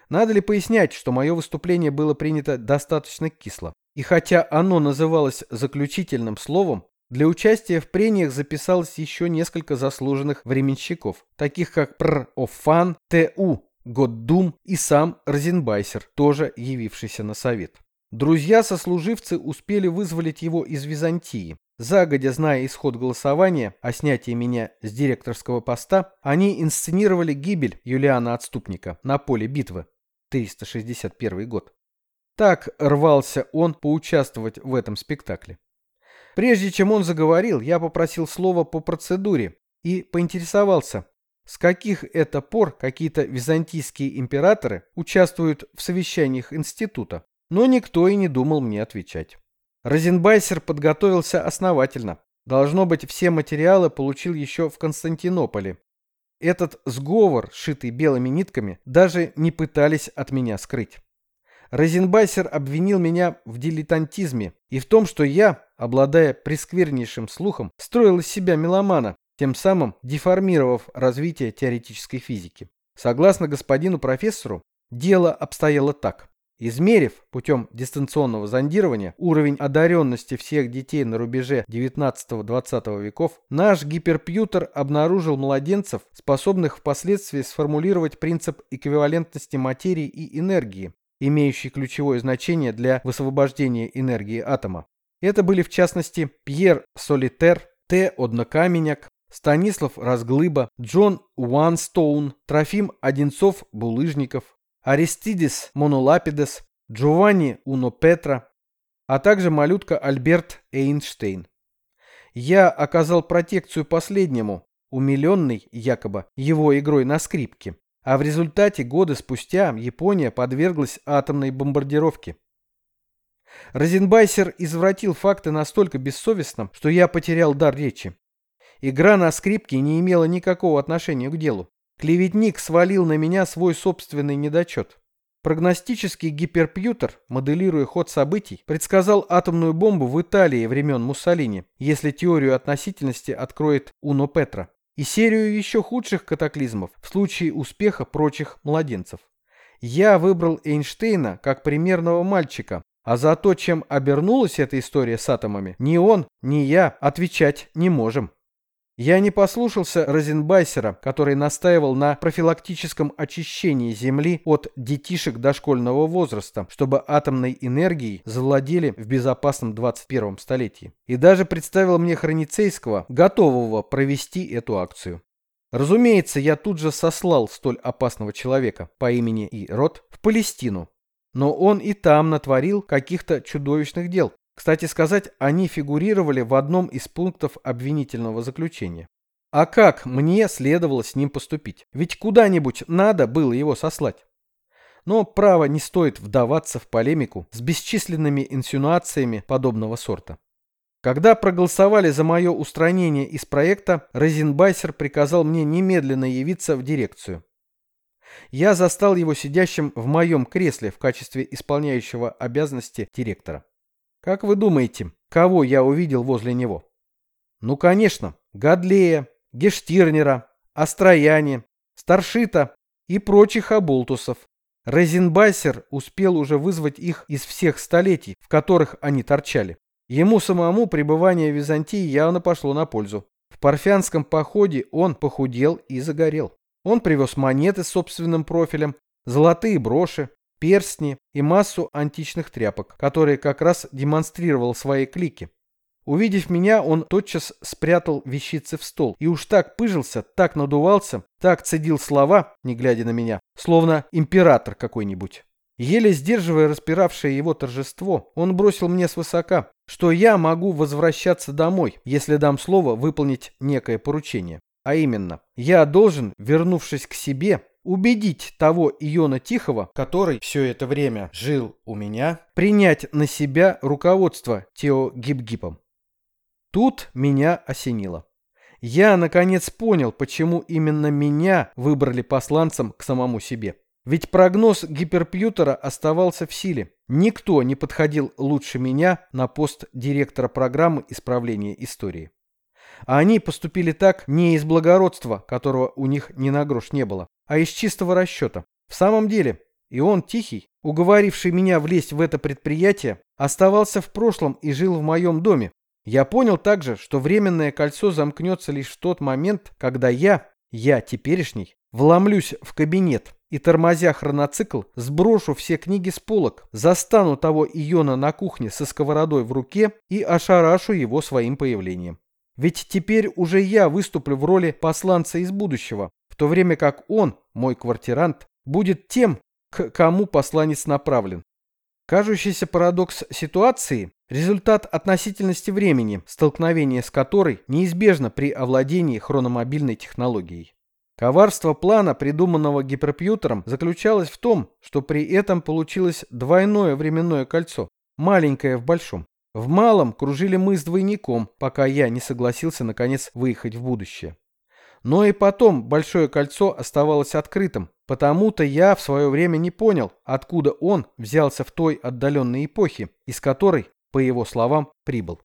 [SPEAKER 1] Надо ли пояснять, что мое выступление было принято достаточно кисло? И хотя оно называлось заключительным словом, для участия в прениях записалось еще несколько заслуженных временщиков, таких как Пр. Офан, Т.У. Годдум и сам Розенбайсер, тоже явившийся на совет. Друзья-сослуживцы успели вызволить его из Византии. Загодя зная исход голосования о снятии меня с директорского поста, они инсценировали гибель Юлиана Отступника на поле битвы. 361 год. Так рвался он поучаствовать в этом спектакле. Прежде чем он заговорил, я попросил слова по процедуре и поинтересовался, с каких это пор какие-то византийские императоры участвуют в совещаниях института. Но никто и не думал мне отвечать. Розенбайсер подготовился основательно. Должно быть, все материалы получил еще в Константинополе. Этот сговор, шитый белыми нитками, даже не пытались от меня скрыть. Розенбайсер обвинил меня в дилетантизме и в том, что я, обладая пресквернейшим слухом, строил из себя меломана, тем самым деформировав развитие теоретической физики. Согласно господину профессору, дело обстояло так. Измерив путем дистанционного зондирования уровень одаренности всех детей на рубеже 19-20 веков, наш гиперпьютер обнаружил младенцев, способных впоследствии сформулировать принцип эквивалентности материи и энергии, имеющий ключевое значение для высвобождения энергии атома. Это были в частности Пьер Солитер, Т. Однокаменяк, Станислав Разглыба, Джон Уанстоун, Трофим Одинцов-Булыжников, Аристидис Монолапидес, Джованни Уно Петра, а также малютка Альберт Эйнштейн. Я оказал протекцию последнему, умиленный, якобы, его игрой на скрипке, а в результате годы спустя Япония подверглась атомной бомбардировке. Розенбайсер извратил факты настолько бессовестно, что я потерял дар речи. Игра на скрипке не имела никакого отношения к делу. Клеветник свалил на меня свой собственный недочет. Прогностический гиперпьютер, моделируя ход событий, предсказал атомную бомбу в Италии времен Муссолини, если теорию относительности откроет Уно Петра, и серию еще худших катаклизмов в случае успеха прочих младенцев. Я выбрал Эйнштейна как примерного мальчика, а за то, чем обернулась эта история с атомами, ни он, ни я отвечать не можем. Я не послушался Розенбайсера, который настаивал на профилактическом очищении Земли от детишек дошкольного возраста, чтобы атомной энергией завладели в безопасном 21 столетии. И даже представил мне Храницейского, готового провести эту акцию. Разумеется, я тут же сослал столь опасного человека по имени Ирод в Палестину, но он и там натворил каких-то чудовищных дел. Кстати сказать, они фигурировали в одном из пунктов обвинительного заключения. А как мне следовало с ним поступить? Ведь куда-нибудь надо было его сослать. Но право не стоит вдаваться в полемику с бесчисленными инсинуациями подобного сорта. Когда проголосовали за мое устранение из проекта, Розенбайсер приказал мне немедленно явиться в дирекцию. Я застал его сидящим в моем кресле в качестве исполняющего обязанности директора. Как вы думаете, кого я увидел возле него? Ну, конечно, Гадлея, Гештирнера, Острояне, Старшита и прочих оболтусов. Розенбайсер успел уже вызвать их из всех столетий, в которых они торчали. Ему самому пребывание в Византии явно пошло на пользу. В парфянском походе он похудел и загорел. Он привез монеты с собственным профилем, золотые броши, перстни и массу античных тряпок, которые как раз демонстрировал своей клике. Увидев меня, он тотчас спрятал вещицы в стол и уж так пыжился, так надувался, так цедил слова, не глядя на меня, словно император какой-нибудь. Еле сдерживая распиравшее его торжество, он бросил мне свысока, что я могу возвращаться домой, если дам слово выполнить некое поручение. А именно, я должен, вернувшись к себе, убедить того Иона Тихого, который все это время жил у меня, принять на себя руководство Тео Гибгипом. Тут меня осенило. Я, наконец, понял, почему именно меня выбрали посланцем к самому себе. Ведь прогноз гиперпьютера оставался в силе. Никто не подходил лучше меня на пост директора программы исправления истории. А они поступили так не из благородства, которого у них ни на грош не было, а из чистого расчета. В самом деле, и он тихий, уговоривший меня влезть в это предприятие, оставался в прошлом и жил в моем доме. Я понял также, что временное кольцо замкнется лишь в тот момент, когда я, я теперешний, вломлюсь в кабинет и, тормозя хроноцикл, сброшу все книги с полок, застану того Иона на кухне со сковородой в руке и ошарашу его своим появлением. Ведь теперь уже я выступлю в роли посланца из будущего, в то время как он, мой квартирант, будет тем, к кому посланец направлен. Кажущийся парадокс ситуации – результат относительности времени, столкновение с которой неизбежно при овладении хрономобильной технологией. Коварство плана, придуманного гиперпьютером, заключалось в том, что при этом получилось двойное временное кольцо, маленькое в большом. В малом кружили мы с двойником, пока я не согласился наконец выехать в будущее. Но и потом Большое кольцо оставалось открытым, потому-то я в свое время не понял, откуда он взялся в той отдаленной эпохе, из которой, по его словам, прибыл.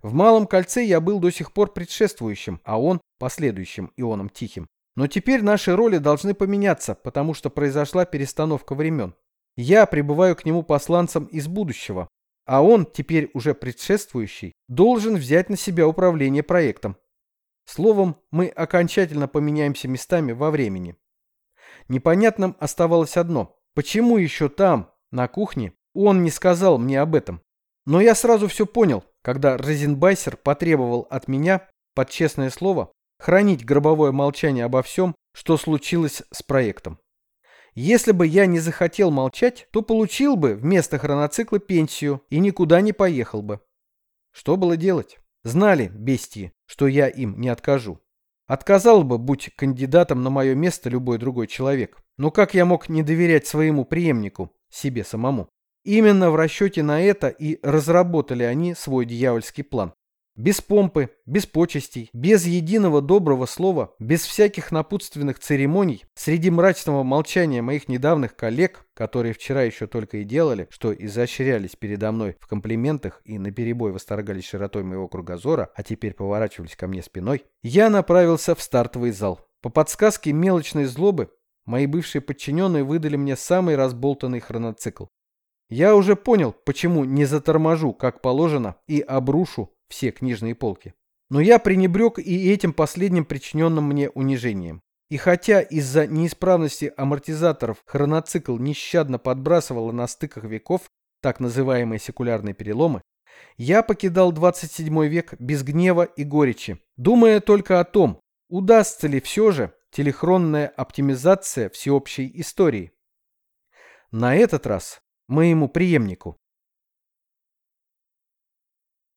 [SPEAKER 1] В Малом кольце я был до сих пор предшествующим, а он – последующим Ионом Тихим. Но теперь наши роли должны поменяться, потому что произошла перестановка времен. Я прибываю к нему посланцем из будущего, а он, теперь уже предшествующий, должен взять на себя управление проектом. Словом, мы окончательно поменяемся местами во времени. Непонятным оставалось одно. Почему еще там, на кухне, он не сказал мне об этом? Но я сразу все понял, когда Розенбайсер потребовал от меня, под честное слово, хранить гробовое молчание обо всем, что случилось с проектом. Если бы я не захотел молчать, то получил бы вместо хроноцикла пенсию и никуда не поехал бы. Что было делать? Знали, бестии, что я им не откажу. Отказал бы, будь кандидатом на мое место любой другой человек. Но как я мог не доверять своему преемнику, себе самому? Именно в расчете на это и разработали они свой дьявольский план. Без помпы, без почестей, без единого доброго слова, без всяких напутственных церемоний, среди мрачного молчания моих недавних коллег, которые вчера еще только и делали, что изощрялись передо мной в комплиментах и наперебой восторгались широтой моего кругозора, а теперь поворачивались ко мне спиной, я направился в стартовый зал. По подсказке мелочной злобы, мои бывшие подчиненные выдали мне самый разболтанный хроноцикл. Я уже понял, почему не заторможу, как положено, и обрушу все книжные полки. Но я пренебрег и этим последним причиненным мне унижением. И хотя из-за неисправности амортизаторов хроноцикл нещадно подбрасывало на стыках веков так называемые секулярные переломы, я покидал 27 век без гнева и горечи, думая только о том, удастся ли все же телехронная оптимизация всеобщей истории. На этот раз моему преемнику